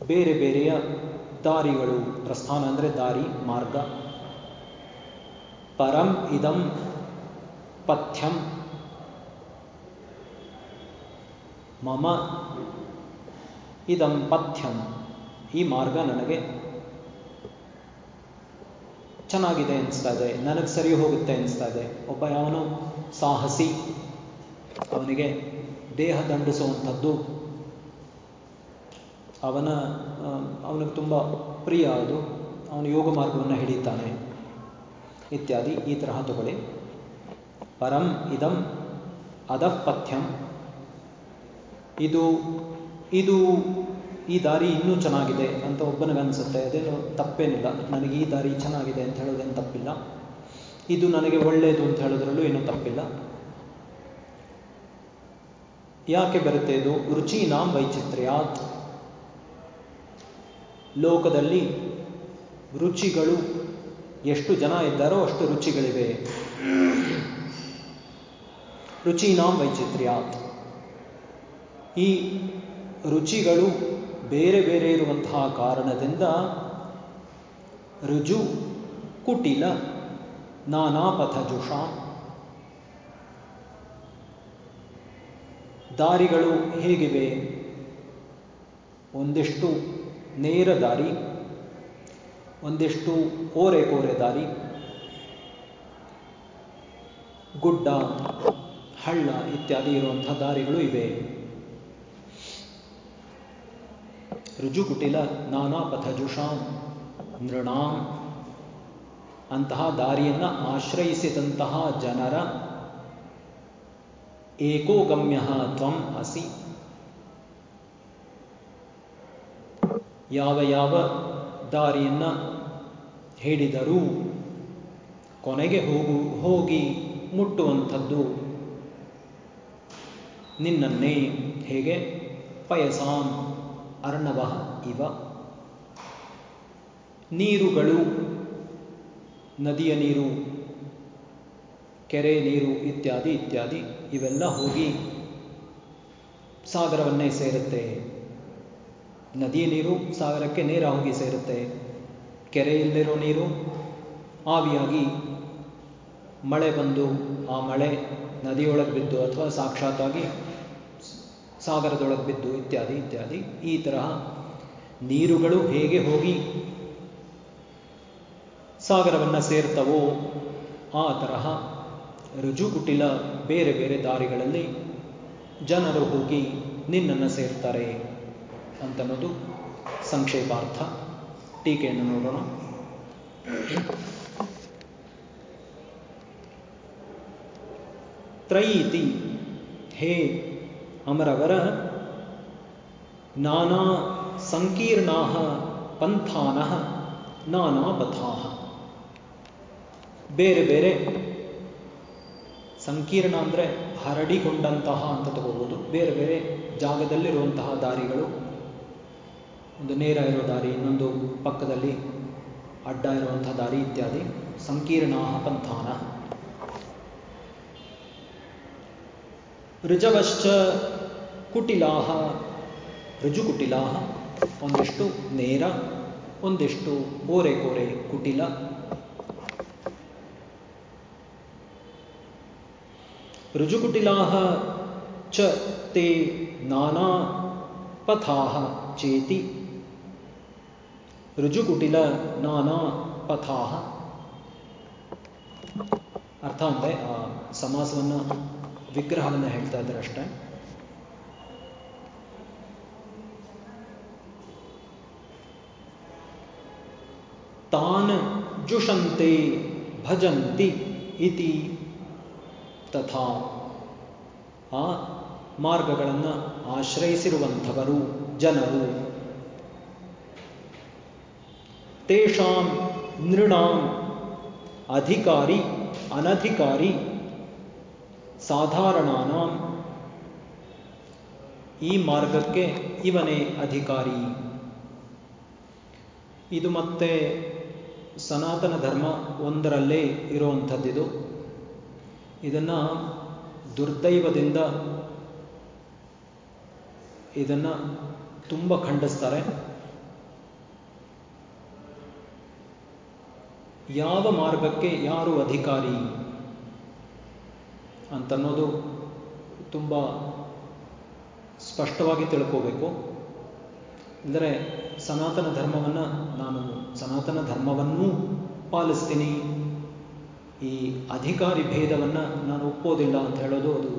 ಬೇರೆ ಬೇರೆಯ ದಾರಿಗಳು, ಪ್ರಸ್ಥಾನ ಅಂದರೆ ದಾರಿ, ಮಾರ್ಗ. ಪರಂ ಇದಂ ಪಥ್ಯಂ. ಮಮ ಇದಂ ಪಥ್ಯಂ. ಈ ಮಾರ್ಗ ನನಗೆ ಚೆನ್ನಾಗಿದೆ ಅನಿಸ್ತಾ ಇದೆ, ನನಗೆ ಸರಿ ಹೋಗುತ್ತೆ ಅನಿಸ್ತಾ ಇದೆ. ಒಬ್ಬ ಯಾವನು ಸಾಹಸಿ, ಅವನಿಗೆ ದೇಹ ದಂಡಿಸುವಂಥದ್ದು ಅವನ ಅವನಿಗೆ ತುಂಬ ಪ್ರಿಯ ಅದು. ಅವನು ಯೋಗ ಮಾರ್ಗವನ್ನು ಹಿಡಿತಾನೆ ಇತ್ಯಾದಿ ಈ ತರಹ ತಗೊಳ್ಳಿ. ಪರಂ ಇದಂ ಅದಃ ಪಥ್ಯಂ ಇದು ಇದು ಈ ದಾರಿ ಇನ್ನೂ ಚೆನ್ನಾಗಿದೆ ಅಂತ ಒಬ್ಬನಿಗನ್ಸುತ್ತೆ ಅದೇನು ತಪ್ಪೇನಿಲ್ಲ. ನನಗೆ ಈ ದಾರಿ ಚೆನ್ನಾಗಿದೆ ಅಂತ ಹೇಳೋದೇನು ತಪ್ಪಿಲ್ಲ. ಇದು ನನಗೆ ಒಳ್ಳೆಯದು ಅಂತ ಹೇಳೋದ್ರಲ್ಲೂ ಏನೂ ತಪ್ಪಿಲ್ಲ. ಯಾಕೆ ಬರುತ್ತೆ ಇದು? ರುಚಿ ನಾಮ್ ವೈಚಿತ್ರ್ಯಾತ್. ಲೋಕದಲ್ಲಿ ರುಚಿಗಳು ಎಷ್ಟು ಜನ ಇದ್ದಾರೋ ಅಷ್ಟು ರುಚಿಗಳಿವೆ. ರುಚಿನಾಂ ವೈಚಿತ್ರ್ಯ. ಈ ರುಚಿಗಳು ಬೇರೆ ಬೇರೆ ಇರುವಂತಹ ಕಾರಣದಿಂದ ರುಜು ಕುಟಿಲ ನಾನಾ ಪಥಜುಷ ದಾರಿಗಳು ಹೇಗಿವೆ? ಒಂದಿಷ್ಟು ನೇರ ದಾರಿ ಒಂದಿಷ್ಟು ಓರೆ ಕೋರೆ ದಾರಿ, ಗುಡ್ಡ, ಹಳ್ಳ ಇತ್ಯಾದಿ ಇರುವಂತಹ ದಾರಿಗಳು ಇವೆ. ರುಜುಕುಟಿಲ ನಾನಾ ಪಥಜುಷಾಂ ನೃಣಾಂ ಅಂತಹ ದಾರಿಯನ್ನು ಆಶ್ರಯಿಸಿದಂತಹ ಜನರ ಏಕೋಗಮ್ಯ ತ್ವಂ ಅಸಿ ಯಾವ ಯಾವ ದಾರಿಯನ್ನು ಹೇಳಿದರೂ ಕೊನೆಗೆ ಹೋಗು, ಹೋಗಿ ಮುಟ್ಟುವಂಥದ್ದು ನಿನ್ನನ್ನೇ. ಹೇಗೆ? ಪಯಸಾಂ ಅರ್ಣವ ಇವ. ನೀರುಗಳು, ನದಿಯ ನೀರು, ಕೆರೆ ನೀರು ಇತ್ಯಾದಿ ಇತ್ಯಾದಿ ಇವೆಲ್ಲ ಹೋಗಿ ಸಾಗರವನ್ನೇ ಸೇರುತ್ತೆ. ನದಿಯ ನೀರು ಸಾಗರಕ್ಕೆ ನೇರ ಹೋಗಿ ಸೇರುತ್ತೆ. ಕೆರೆಯಲ್ಲಿರೋ ನೀರು ಆವಿಯಾಗಿ ಮಳೆ ಬಂದು ಆ ಮಳೆ ನದಿಯೊಳಗೆ ಬಿದ್ದು ಅಥವಾ ಸಾಕ್ಷಾತ್ತಾಗಿ ಸಾಗರದೊಳಗೆ ಬಿದ್ದು ಇತ್ಯಾದಿ ಇತ್ಯಾದಿ. ಈ ತರಹ ನೀರುಗಳು ಹೇಗೆ ಹೋಗಿ ಸಾಗರವನ್ನು ಸೇರ್ತವೋ ಆ ತರಹ ರುಜುಕುಟಿಲ ಬೇರೆ ಬೇರೆ ದಾರಿಗಳಲ್ಲಿ ಜನರು ಹೋಗಿ ನಿನ್ನನ್ನು ಸೇರ್ತಾರೆ. ಅಂತನ್ನೋದು ಸಂಕ್ಷೇಪಾರ್ಥ. ಟೀಕೆಯನ್ನು ನೋಡೋಣ. ತ್ರೈತಿ ಹೇ ಅಮರವರ ನಾನಾ ಸಂಕೀರ್ಣಾ ಪಂಥಾನ ನಾನಾ ಪಥಾ ಬೇರೆ ಬೇರೆ ಸಂಕೀರ್ಣ ಅಂದರೆ ಹರಡಿಕೊಂಡಂತಹ ಅಂತ ತಗೋಬೋದು. ಬೇರೆ ಬೇರೆ ಜಾಗದಲ್ಲಿರುವಂತಹ ದಾರಿಗಳು ಒಂದು ನೇರ ಇರೋ ದಾರಿ, ಇನ್ನೊಂದು ಪಕ್ಕದಲ್ಲಿ ಅಡ್ಡ ಇರುವಂತಹ ದಾರಿ ಇತ್ಯಾದಿ. ಸಂಕೀರ್ಣ ಪಂಥಾನ ಋಜವಶ್ಚ ಕುಟಿಲಾಹ. ಋಜುಕುಟಿಲಾಹ. ಒಂದಿಷ್ಟು ನೇರ, ಒಂದಿಷ್ಟು ಓರೆ ಕೋರೆ ಕುಟಿಲ. ಋಜುಕುಟಿಲಾಹ ಚ, ತೇ, ನಾನಾ, ಪಥಾಹ, ಚೇತಿ. ರುಜುಕುಟಿಲ ನಾನಾ ಪಥಾಹ. ಅರ್ಥ ಅಂದರೆ ಆ ಸಮಾಸವನ್ನು ವಿಗ್ರಹವನ್ನು ಹೇಳ್ತಾ ಇದ್ದಾರೆ ಅಷ್ಟೇ. ತಾನ್ ಜುಷಂತೆ ಭಜಂತಿ ಇತಿ ತಥಾ. ಆ ಮಾರ್ಗಗಳನ್ನು ಆಶ್ರಯಿಸಿರುವಂಥವರು ಜನರು. ತೇಷಾಂ ನೃಣಾಂ ಅಧಿಕಾರಿ ಅನಧಿಕಾರಿ ಸಾಧಾರಣಾನಾಂ ಈ ಮಾರ್ಗಕ್ಕೆ ಇವನೇ ಅಧಿಕಾರಿ. ಇದು ಮತ್ತೆ ಸನಾತನ ಧರ್ಮ ಒಂದರಲ್ಲೇ ಇರುವಂಥದ್ದಿದು. ಇದನ್ನು ದುರ್ದೈವದಿಂದ ಇದನ್ನ ತುಂಬ ಖಂಡಿಸ್ತಾರೆ. ಯಾವ ಮಾರ್ಗಕ್ಕೆ ಯಾರು ಅಧಿಕಾರಿ ಅಂತನ್ನೋದು ತುಂಬ ಸ್ಪಷ್ಟವಾಗಿ ತಿಳ್ಕೋಬೇಕು. ಅಂದರೆ ಸನಾತನ ಧರ್ಮವನ್ನು ನಾನು ಸನಾತನ ಧರ್ಮವನ್ನೂ ಪಾಲಿಸ್ತೀನಿ. ಈ ಅಧಿಕಾರಿ ಭೇದವನ್ನು ನಾನು ಒಪ್ಪೋದಿಲ್ಲ ಅಂತ ಹೇಳೋದು ಅದು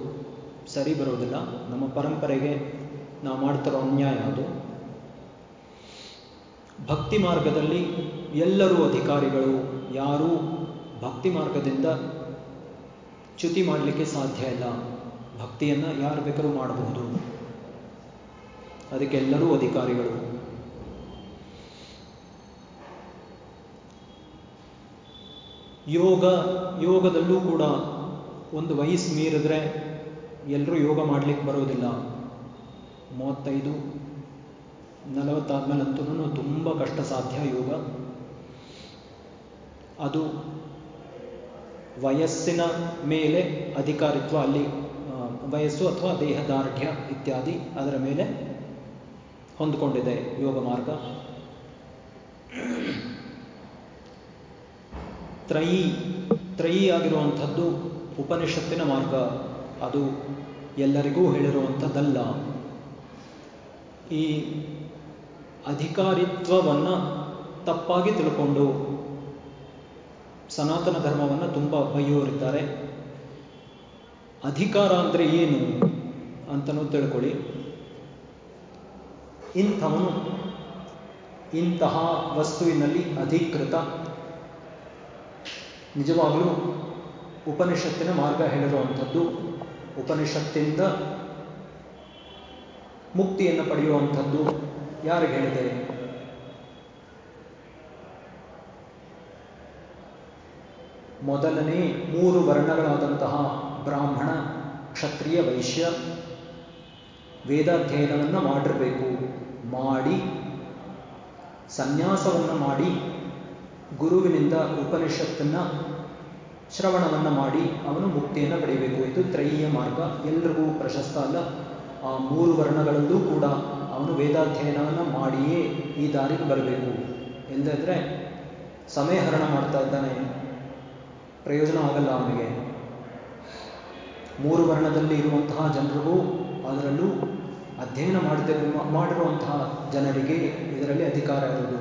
ಸರಿ ಬರೋದಿಲ್ಲ. ನಮ್ಮ ಪರಂಪರೆಗೆ ನಾವು ಮಾಡ್ತಿರೋ ಅನ್ಯಾಯ ಅದು. ಭಕ್ತಿ ಮಾರ್ಗದಲ್ಲಿ ಎಲ್ಲರೂ ಅಧಿಕಾರಿಗಳು ಯಾರೂ ಭಕ್ತಿ ಮಾರ್ಗದಿಂದ ಚ್ಯುತಿ ಮಾಡಲಿಕ್ಕೆ ಸಾಧ್ಯ ಇಲ್ಲ. ಭಕ್ತಿಯನ್ನು ಯಾರು ಬೇಕಾದ್ರೂ ಮಾಡಬಹುದು. ಅದಕ್ಕೆಲ್ಲರೂ ಅಧಿಕಾರಿಗಳು. ಯೋಗ, ಯೋಗದಲ್ಲೂ ಕೂಡ ಒಂದು ವಯಸ್ಸು ಮೀರಿದ್ರೆ ಎಲ್ಲರೂ ಯೋಗ ಮಾಡಲಿಕ್ಕೆ ಬರೋದಿಲ್ಲ. ಮೂವತ್ತೈದು ನಲವತ್ತಾದ್ಮೇಲಂತೂ ತುಂಬ ಕಷ್ಟ ಸಾಧ್ಯ ಯೋಗ. ಅದು ವಯಸ್ಸಿನ ಮೇಲೆ ಅಧಿಕಾರಿತ್ವ, ಅಲ್ಲಿ ವಯಸ್ಸು ಅಥವಾ ದೇಹದಾರ್ಢ್ಯ ಇತ್ಯಾದಿ ಅದರ ಮೇಲೆ ಹೊಂದಿಕೊಂಡಿದೆ ಯೋಗ ಮಾರ್ಗ. ತ್ರಯಿ ತ್ರಯಿ ಆಗಿರುವಂಥದ್ದು ಉಪನಿಷತ್ತಿನ ಮಾರ್ಗ. ಅದು ಎಲ್ಲರಿಗೂ ಹೇಳಿರುವಂಥದ್ದಲ್ಲ. ಈ ಅಧಿಕಾರಿತ್ವವನ್ನು ತಪ್ಪಾಗಿ ತಿಳ್ಕೊಂಡು ಸನಾತನ ಧರ್ಮವನ್ನು ತುಂಬ ಬೈಯೋರಿದ್ದಾರೆ ಅಧಿಕಾರ ಅಂದರೆ ಏನು ಅಂತನೂ ತಿಳ್ಕೊಳ್ಳಿ. ಇಂಥವನು ಇಂತಹ ವಸ್ತುವಿನಲ್ಲಿ ಅಧಿಕೃತ ನಿಜವಾಗಲೂ ಉಪನಿಷತ್ತಿನ ಮಾರ್ಗ ಹೇಳಿರುವಂಥದ್ದು. ಉಪನಿಷತ್ತಿಂದ ಮುಕ್ತಿಯನ್ನು ಪಡೆಯುವಂಥದ್ದು. ಯಾರಿಗೆ ಹೇಳಿದೆ ಮೊದಲನೇ ಮೂರು ವರ್ಣಗಳಾದಂತಹ ಬ್ರಾಹ್ಮಣ, ಕ್ಷತ್ರಿಯ, ವೈಶ್ಯ ವೇದಾಧ್ಯಯನವನ್ನು ಮಾಡಿರಬೇಕು. ಮಾಡಿ, ಸನ್ಯಾಸವನ್ನು ಮಾಡಿ, ಗುರುವಿನಿಂದ ಉಪನಿಷತ್ತನ್ನು ಶ್ರವಣವನ್ನು ಮಾಡಿ ಅವನು ಮುಕ್ತಿಯನ್ನು ಪಡೆಯಬೇಕು ಇದು ತ್ರೈಯ ಮಾರ್ಗ ಎಲ್ರಿಗೂ ಪ್ರಶಸ್ತ ಅಲ್ಲ. ಆ ಮೂರು ವರ್ಣಗಳಲ್ಲೂ ಕೂಡ ಅವನು ವೇದಾಧ್ಯಯನವನ್ನು ಮಾಡಿಯೇ ಈ ದಾರಿಗೆ ಬರಬೇಕು. ಇಲ್ಲದಿದ್ದರೆ ಸಮಯಹರಣ ಮಾಡ್ತಾ ಇದ್ದಾನೆ. ಪ್ರಯೋಜನ ಆಗಲ್ಲ ಅವನಿಗೆ. ಮೂರು ವರ್ಣದಲ್ಲಿ ಇರುವಂತಹ ಜನರಿಗೂ ಅದರಲ್ಲೂ ಅಧ್ಯಯನ ಮಾಡದೆ, ಮಾಡಿರುವಂತಹ ಜನರಿಗೆ ಇದರಲ್ಲಿ ಅಧಿಕಾರ ಇರೋದು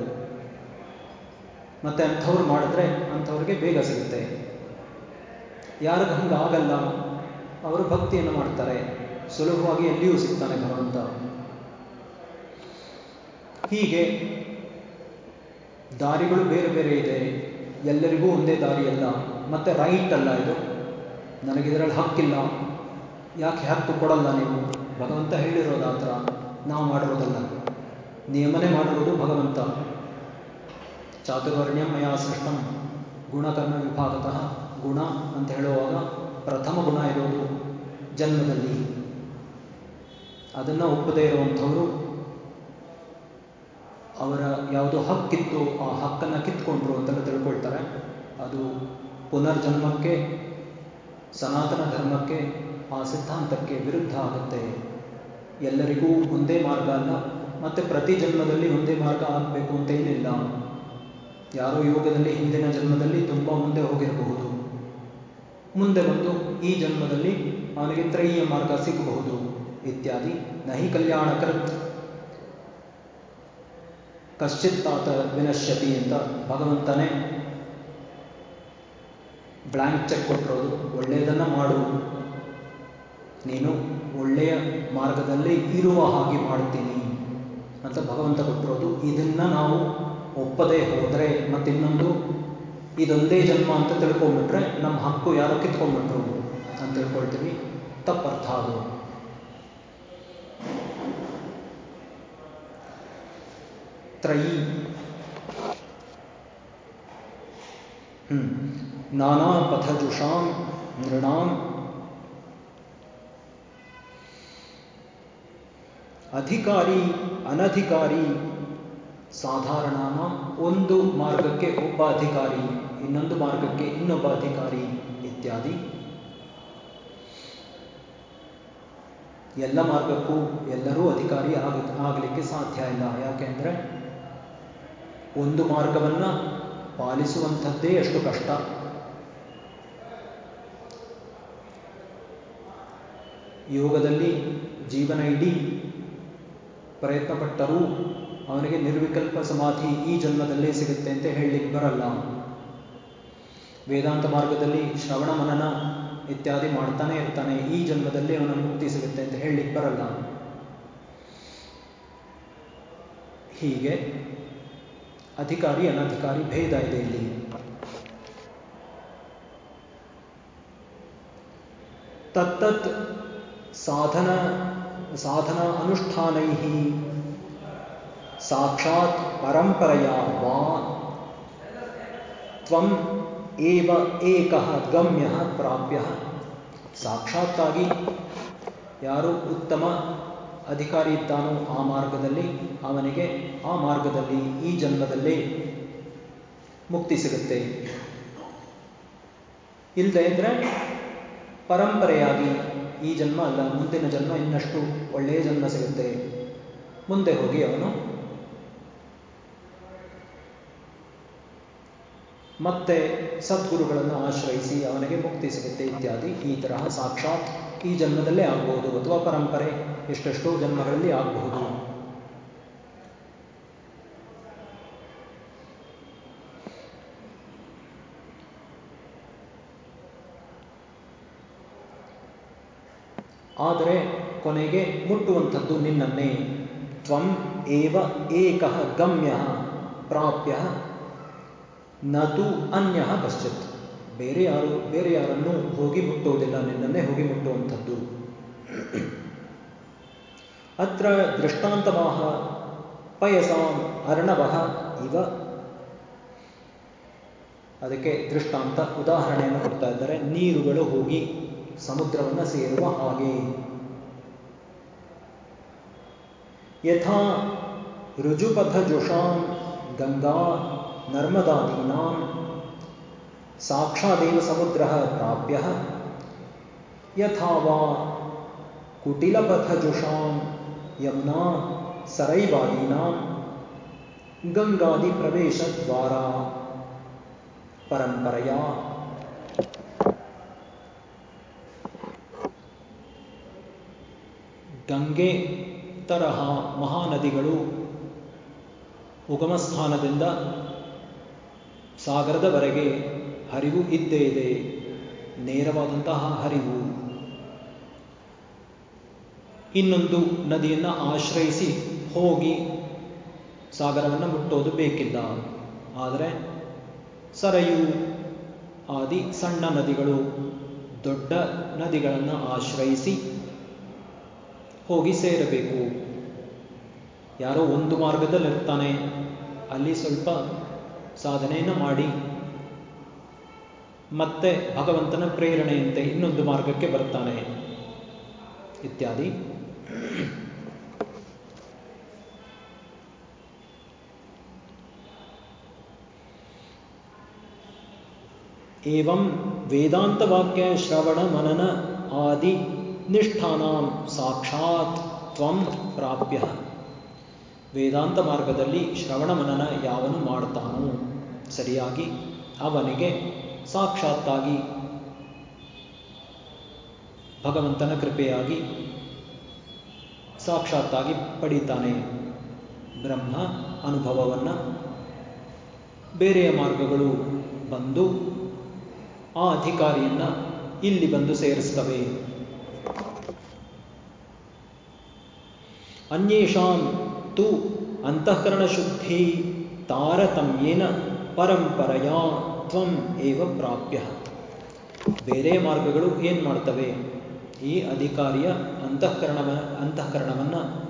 ಮತ್ತೆ ಅಂಥವ್ರು ಮಾಡಿದ್ರೆ ಅಂಥವ್ರಿಗೆ ಬೇಗ ಸಿಗುತ್ತೆ. ಯಾರಿಗೆ ಆಗಲ್ಲ. ಅವರು ಭಕ್ತಿಯನ್ನು ಮಾಡ್ತಾರೆ. ಸುಲಭವಾಗಿ ಎಲ್ಲಿಯೂ ಸಿಗ್ತಾನೆ ಭಗವಂತ ಹೀಗೆ ದಾರಿಗಳು ಬೇರೆ ಬೇರೆ ಇದೆ. ಎಲ್ಲರಿಗೂ ಒಂದೇ ದಾರಿಯಲ್ಲ. ಮತ್ತೆ ರೈಟ್ ಅಲ್ಲ ಇದು. ನನಗೆ ಇದರಲ್ಲಿ ಹಕ್ಕಿಲ್ಲ. ಯಾಕೆ ಹಕ್ಕು ಕೊಡಲ್ಲ ನೀವು? ಭಗವಂತ ಹೇಳಿರೋದು ಆ ನಾವು ಮಾಡಿರೋದಲ್ಲ. ನಿಯಮನೆ ಮಾಡಿರೋದು ಭಗವಂತ. ಚಾತುರ್ವರ್ಣ್ಯಂ ಮಯಾ ಸೃಷ್ಟಂ ಗುಣಕರ್ಮ ವಿಭಾಗತಃ ಗುಣ ಅಂತ ಹೇಳುವಾಗ ಪ್ರಥಮ ಗುಣ ಇರೋದು ಜನ್ಮದಲ್ಲಿ. ಅದನ್ನು ಒಪ್ಪದೇ ಇರುವಂಥವರು ಅವರ ಯಾವುದೋ ಹಕ್ಕಿತ್ತು ಆ ಹಕ್ಕನ್ನು ಕಿತ್ಕೊಂಡ್ರು ಅಂತೆಲ್ಲ ತಿಳ್ಕೊಳ್ತಾರೆ. ಅದು ಪುನರ್ಜನ್ಮಕ್ಕೆ, ಸನಾತನ ಧರ್ಮಕ್ಕೆ, ಆ ಸಿದ್ಧಾಂತಕ್ಕೆ ವಿರುದ್ಧ ಆಗುತ್ತೆ. ಎಲ್ಲರಿಗೂ ಒಂದೇ ಮಾರ್ಗ ಅಲ್ಲ, ಮತ್ತೆ ಪ್ರತಿ ಜನ್ಮದಲ್ಲಿ ಒಂದೇ ಮಾರ್ಗ ಆಗಬೇಕು ಅಂತ ಏನಿಲ್ಲ. ಯಾರೋ ಯೋಗದಲ್ಲಿ ಹಿಂದಿನ ಜನ್ಮದಲ್ಲಿ ತುಂಬ ಮುಂದೆ ಹೋಗಿರಬಹುದು. ಮುಂದೆ ಬಂದು ಈ ಜನ್ಮದಲ್ಲಿ ಅವನಿಗೆ ತ್ರೈಯ ಮಾರ್ಗ ಸಿಗಬಹುದು, ಇತ್ಯಾದಿ. ನಹಿ ಕಲ್ಯಾಣಕೃತ್ ಕಶ್ಚಿತ್ತಾತ ವಿನಶ್ಯತಿ ಅಂತ ಭಗವಂತನೇ ಬ್ಲ್ಯಾಂಕ್ ಚೆಕ್ ಕೊಟ್ಟಿರೋದು ಒಳ್ಳೆಯದನ್ನು ಮಾಡು. ನೀನು ಒಳ್ಳೆಯ ಮಾರ್ಗದಲ್ಲಿ ಇರುವ ಹಾಗೆ ಮಾಡ್ತೀನಿ ಅಂತ ಭಗವಂತ ಕೊಟ್ಟಿರೋದು. ಇದನ್ನ ನಾವು ಒಪ್ಪದೇ ಹೋದರೆ ಮತ್ತಿನ್ನೊಂದು ಇದೊಂದೇ ಜನ್ಮ ಅಂತ ತಿಳ್ಕೊಂಬಿಟ್ರೆ ನಮ್ಮ ಹಕ್ಕು ಯಾರೋ ಕಿತ್ಕೊಂಡ್ಬಿಟ್ರು ಅಂತ ತಿಳ್ಕೊಳ್ತೀವಿ. ತಪ್ಪರ್ಥ ಅದು. ತ್ರಯಿ. ಹ್ಮ್. ನಾನಾ ಪಥಜುಷಾಂ ನೃಣಾಂ ಅಧಿಕಾರಿ ಅನಧಿಕಾರಿ ಸಾಧಾರಣನ ಒಂದು ಮಾರ್ಗಕ್ಕೆ ಒಬ್ಬ ಅಧಿಕಾರಿ, ಇನ್ನೊಂದು ಮಾರ್ಗಕ್ಕೆ ಇನ್ನೊಬ್ಬ ಅಧಿಕಾರಿ ಇತ್ಯಾದಿ. ಎಲ್ಲ ಮಾರ್ಗಕ್ಕೂ ಎಲ್ಲರೂ ಅಧಿಕಾರಿ ಆಗ, ಆಗಲಿಕ್ಕೆ ಸಾಧ್ಯ ಇಲ್ಲ. ಯಾಕೆಂದರೆ ಒಂದು ಮಾರ್ಗವನ್ನು ಪಾಲಿಸುವಂಥದ್ದೇ ಎಷ್ಟು ಕಷ್ಟ. ಯೋಗದಲ್ಲಿ ಜೀವನ ಇಡೀ ಪ್ರಯತ್ನಪಟ್ಟರೂ ಅವನಿಗೆ ನಿರ್ವಿಕಲ್ಪ ಸಮಾಧಿ ಈ ಜನ್ಮದಲ್ಲೇ ಸಿಗುತ್ತೆ ಅಂತ ಹೇಳಲಿಕ್ಕೆ ಬರಲ್ಲ. ವೇದಾಂತ ಮಾರ್ಗದಲ್ಲಿ ಶ್ರವಣ ಮನನ ಇತ್ಯಾದಿ ಮಾಡ್ತಾನೆ ಇರ್ತಾನೆ. ಈ ಜನ್ಮದಲ್ಲಿ ಅವನ ಮುಕ್ತಿ ಸಿಗುತ್ತೆ ಅಂತ ಹೇಳಲಿಕ್ಕೆ ಬರಲ್ಲ. ಹೀಗೆ ಅಧಿಕಾರಿ ಅನಧಿಕಾರಿ ಭೇದ ಇದೆ ಇಲ್ಲಿ. ತತ್ತತ್ ಸಾಧನ ಸಾಧನ ಅನುಷ್ಠಾನೈ. ಸಾಕ್ಷಾತ್ ಪರಂಪರೆಯ ವಾ. ತ್ವಂ ಏವ ಏಕಃ ಗಮ್ಯ ಪ್ರಾಪ್ಯ. ಸಾಕ್ಷಾತ್ತಾಗಿ ಯಾರು ಉತ್ತಮ ಅಧಿಕಾರಿ ಇದ್ದಾನೋ ಆ ಮಾರ್ಗದಲ್ಲಿ, ಅವನಿಗೆ ಆ ಮಾರ್ಗದಲ್ಲಿ, ಈ ಜನ್ಮದಲ್ಲಿ ಮುಕ್ತಿ ಸಿಗುತ್ತೆ. ಇಲ್ಲದೆ ಇದ್ರೆ ಪರಂಪರೆಯಾಗಿ ಈ ಜನ್ಮ ಅಲ್ಲ, ಮುಂದಿನ ಜನ್ಮ ಇನ್ನಷ್ಟು ಒಳ್ಳೆಯ ಜನ್ಮ ಸಿಗುತ್ತೆ. ಮುಂದೆ ಹೋಗಿ ಅವನು ಮತ್ತೆ ಸದ್ಗುರುಗಳನ್ನು ಆಶ್ರಯಿಸಿ ಅವನಿಗೆ ಮುಕ್ತಿ ಸಿಗುತ್ತೆ ಇತ್ಯಾದಿ, ಈ ತರಹ ಸಾಕ್ಷಾತ್ ಈ ಜನ್ಮದಲ್ಲೇ ಆಗಬಹುದು ಅಥವಾ ಪರಂಪರೆ ಎಷ್ಟೆಷ್ಟೋ ಜನ್ಮಗಳಲ್ಲಿ ಆಗಬಹುದು. ಆದರೆ ಕೊನೆಗೆ ಮುಟ್ಟುವಂಥದ್ದು ನಿನ್ನನ್ನೇ. ತ್ವಂ ಏವ ಏಕಃ ಗಮ್ಯ ಪ್ರಾಪ್ಯ ನತು ಅನ್ಯ ಕಶ್ಚಿತ್. ಬೇರೆ ಯಾರು, ಬೇರೆ ಯಾರನ್ನು ಹೋಗಿ ಮುಟ್ಟುವುದಿಲ್ಲ, ನಿನ್ನನ್ನೇ ಹೋಗಿ ಮುಟ್ಟುವಂಥದ್ದು. ಅತ್ರ ದೃಷ್ಟಾಂತಮಾಹ ಪಯಸಾಂ ಅರ್ಣವ ಇವ. ಅದಕ್ಕೆ ದೃಷ್ಟಾಂತ ಉದಾಹರಣೆಯನ್ನು ಕೊಡ್ತಾ ಇದ್ದಾರೆ. ನೀರುಗಳು ಹೋಗಿ ಸಮುದ್ರವನ್ನು ಸೇರುವ ಹಾಗೆ ಯಥಾ ರುಜುಪಥಜುಷಾಂ ಗಂಗಾ ನರ್ಮದಾದೀನಾಂ ಸಾಕ್ಷಾದೇವ ಸಮುದ್ರ ಪ್ರಾಪ್ಯ ಯಥಾ ವಾ ಕುಟಿಲಪಥಜುಷಾಂ ಯಮುನಾ ಸರೈವಾದೀನಾಂ ಗಂಗಾದಿ ಪ್ರವೇಶದ್ವಾರ ಗಂಗೆ ತರಹ ಮಹಾನದಿಗಳು ಉಗಮ ಸ್ಥಾನದಿಂದ ಸಾಗರದವರೆಗೆ ಹರಿವು ಇದ್ದೇ ಇದೆ. ನೇರವಾದಂತಹ ಹರಿವು. ಇನ್ನೊಂದು ನದಿಯನ್ನು ಆಶ್ರಯಿಸಿ ಹೋಗಿ ಸಾಗರವನ್ನು ಮುಟ್ಟೋದು ಬೇಕಿಲ್ಲ. ಆದರೆ ಸರಯು, ಆದಿ ಸಣ್ಣ ನದಿಗಳು ದೊಡ್ಡ ನದಿಗಳನ್ನು ಆಶ್ರಯಿಸಿ ಹೋಗಿ ಸೇರಬೇಕು. ಯಾರೋ ಒಂದು ಮಾರ್ಗದಲ್ಲಿರ್ತಾನೆ ಅಲ್ಲಿ ಸ್ವಲ್ಪ ಸಾಧನೆಯನ್ನು ಮಾಡಿ. ಮತ್ತೆ ಭಗವಂತನ ಪ್ರೇರಣೆಯಂತೆ ಇನ್ನೊಂದು ಮಾರ್ಗಕ್ಕೆ ಬರ್ತಾನೆ. ಇತ್ಯಾದಿ. ಏಂ ವೇದಾಂತ ವಾಕ್ಯ ಶ್ರವಣ ಮನನ ಆದಿ ನಿಷ್ಠಾನಾಂ ಸಾಕ್ಷಾತ್ ತ್ವಂ ಪ್ರಾಪ್ಯ. ವೇದಾಂತ ಮಾರ್ಗದಲ್ಲಿ ಶ್ರವಣ ಮನನ ಯಾವನು ಮಾಡ್ತಾನೋ ಸರಿಯಾಗಿ ಅವನಿಗೆ ಸಾಕ್ಷಾತ್ತಾಗಿ ಭಗವಂತನ ಕೃಪೆಯಾಗಿ ಸಾಕ್ಷಾತ್ತಾಗಿ ಪಡೀತಾನೆ. ಬ್ರಹ್ಮ ಅನುಭವವನ್ನು ಬೇರೆಯ ಮಾರ್ಗಗಳು ಬಂದು ಆ ಅಧಿಕಾರಿಯನ್ನ ಇಲ್ಲಿ ಬಂದು ಸೇರಿಸ್ತವೆ. ಅನ್ಯೇಷಾಂ ತು ಅಂತಃಕರಣ ಶುದ್ಧಿ ತಾರತಮ್ಯೇನ ಪರಂಪರೆಯ ತ್ವಂ ಏವ ಪ್ರಾಪ್ಯ ಬೇರೆ ಮಾರ್ಗಗಳು ಏನು ಮಾಡ್ತವೆ? ಈ ಅಧಿಕಾರಿಯ ಅಂತಃಕರಣವ, ಅಂತಃಕರಣವನ್ನು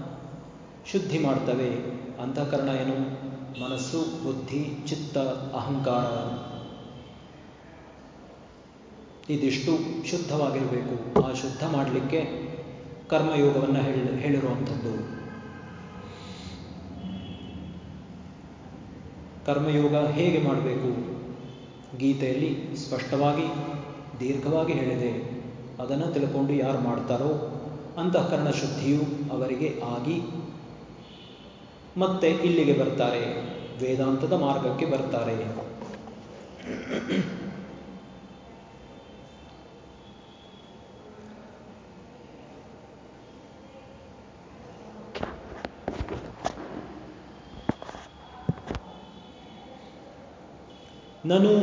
ಶುದ್ಧಿ ಮಾಡ್ತವೆ. ಅಂತಃಕರಣ ಏನು? ಮನಸ್ಸು, ಬುದ್ಧಿ, ಚಿತ್ತ, ಅಹಂಕಾರ. ಇದಿಷ್ಟು ಶುದ್ಧವಾಗಿರಬೇಕು. ಆ ಶುದ್ಧ ಮಾಡಲಿಕ್ಕೆ ಕರ್ಮಯೋಗವನ್ನು ಹೇಳಿ ಹೇಳಿರುವಂಥದ್ದು. ಕರ್ಮಯೋಗ ಹೇಗೆ ಮಾಡಬೇಕು? ಗೀತೆಯಲ್ಲಿ ಸ್ಪಷ್ಟವಾಗಿ, ದೀರ್ಘವಾಗಿ ಹೇಳಿದೆ. ಅದನ್ನು ತಿಳ್ಕೊಂಡು ಯಾರು ಮಾಡ್ತಾರೋ ಅಂತಃಕರಣ ಶುದ್ಧಿಯು ಅವರಿಗೆ ಆಗಿ ಮತ್ತೆ ಇಲ್ಲಿಗೆ ಬರ್ತಾರೆ, ವೇದಾಂತದ ಮಾರ್ಗಕ್ಕೆ ಬರ್ತಾರೆ. ನನು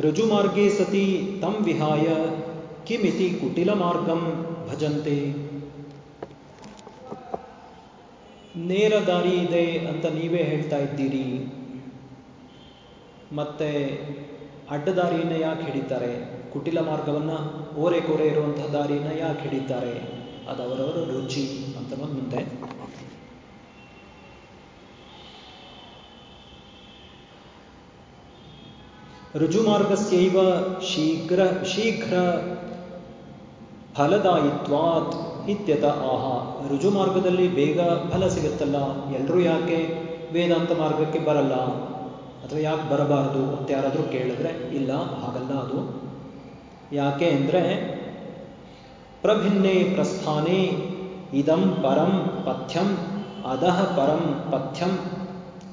ಋಜುಮಾರ್ಗೇ ಸತಿ ತಂ ವಿಹಾಯ ಕಿಮಿತಿ ಕುಟಿಲ ಮಾರ್ಗಂ ಭಜಂತೆ. ನೇರ ದಾರಿ ಇದೆ ಅಂತ ನೀವೇ ಹೇಳ್ತಾ ಇದ್ದೀರಿ. ಮತ್ತೆ ಅಡ್ಡದಾರಿಯನ್ನು ಯಾಕೆ ಹಿಡಿತಾರೆ? ಕುಟಿಲ ಮಾರ್ಗವನ್ನು ಓರೆ ಕೋರೆ ಇರುವಂತಹ ದಾರಿಯನ್ನ ಯಾಕೆ ಹಿಡಿತಾರೆ? ಅದು ಅವರವರ ರುಚಿ ಅಂತ ಮುಂದೆ ರುಜುಮಾರ್ಗಸ್ಯೈವ ಶೀಘ್ರ ಶೀಘ್ರ ಫಲದಾಯಿತ್ವಾತ್ ಇತ್ಯತ ಆಹ. ರುಜು ಮಾರ್ಗದಲ್ಲಿ ಬೇಗ ಫಲ ಸಿಗುತ್ತಲ್ಲ ಎಲ್ಲರೂ ಯಾಕೆ ವೇದಾಂತ ಮಾರ್ಗಕ್ಕೆ ಬರಲ್ಲ? ಅಥವಾ ಯಾಕೆ ಬರಬಾರದು ಅಂತ ಯಾರಾದರೂ ಕೇಳಿದ್ರೆ, ಇಲ್ಲ, ಹಾಗಲ್ಲ ಅದು. ಯಾಕೆ ಅಂದರೆ, ಪ್ರಭಿನ್ನೇ ಪ್ರಸ್ಥಾನೇ ಇದಂ ಪರಂ ಪಥ್ಯಂ ಅಧಃ ಪರಂ ಪಥ್ಯಂ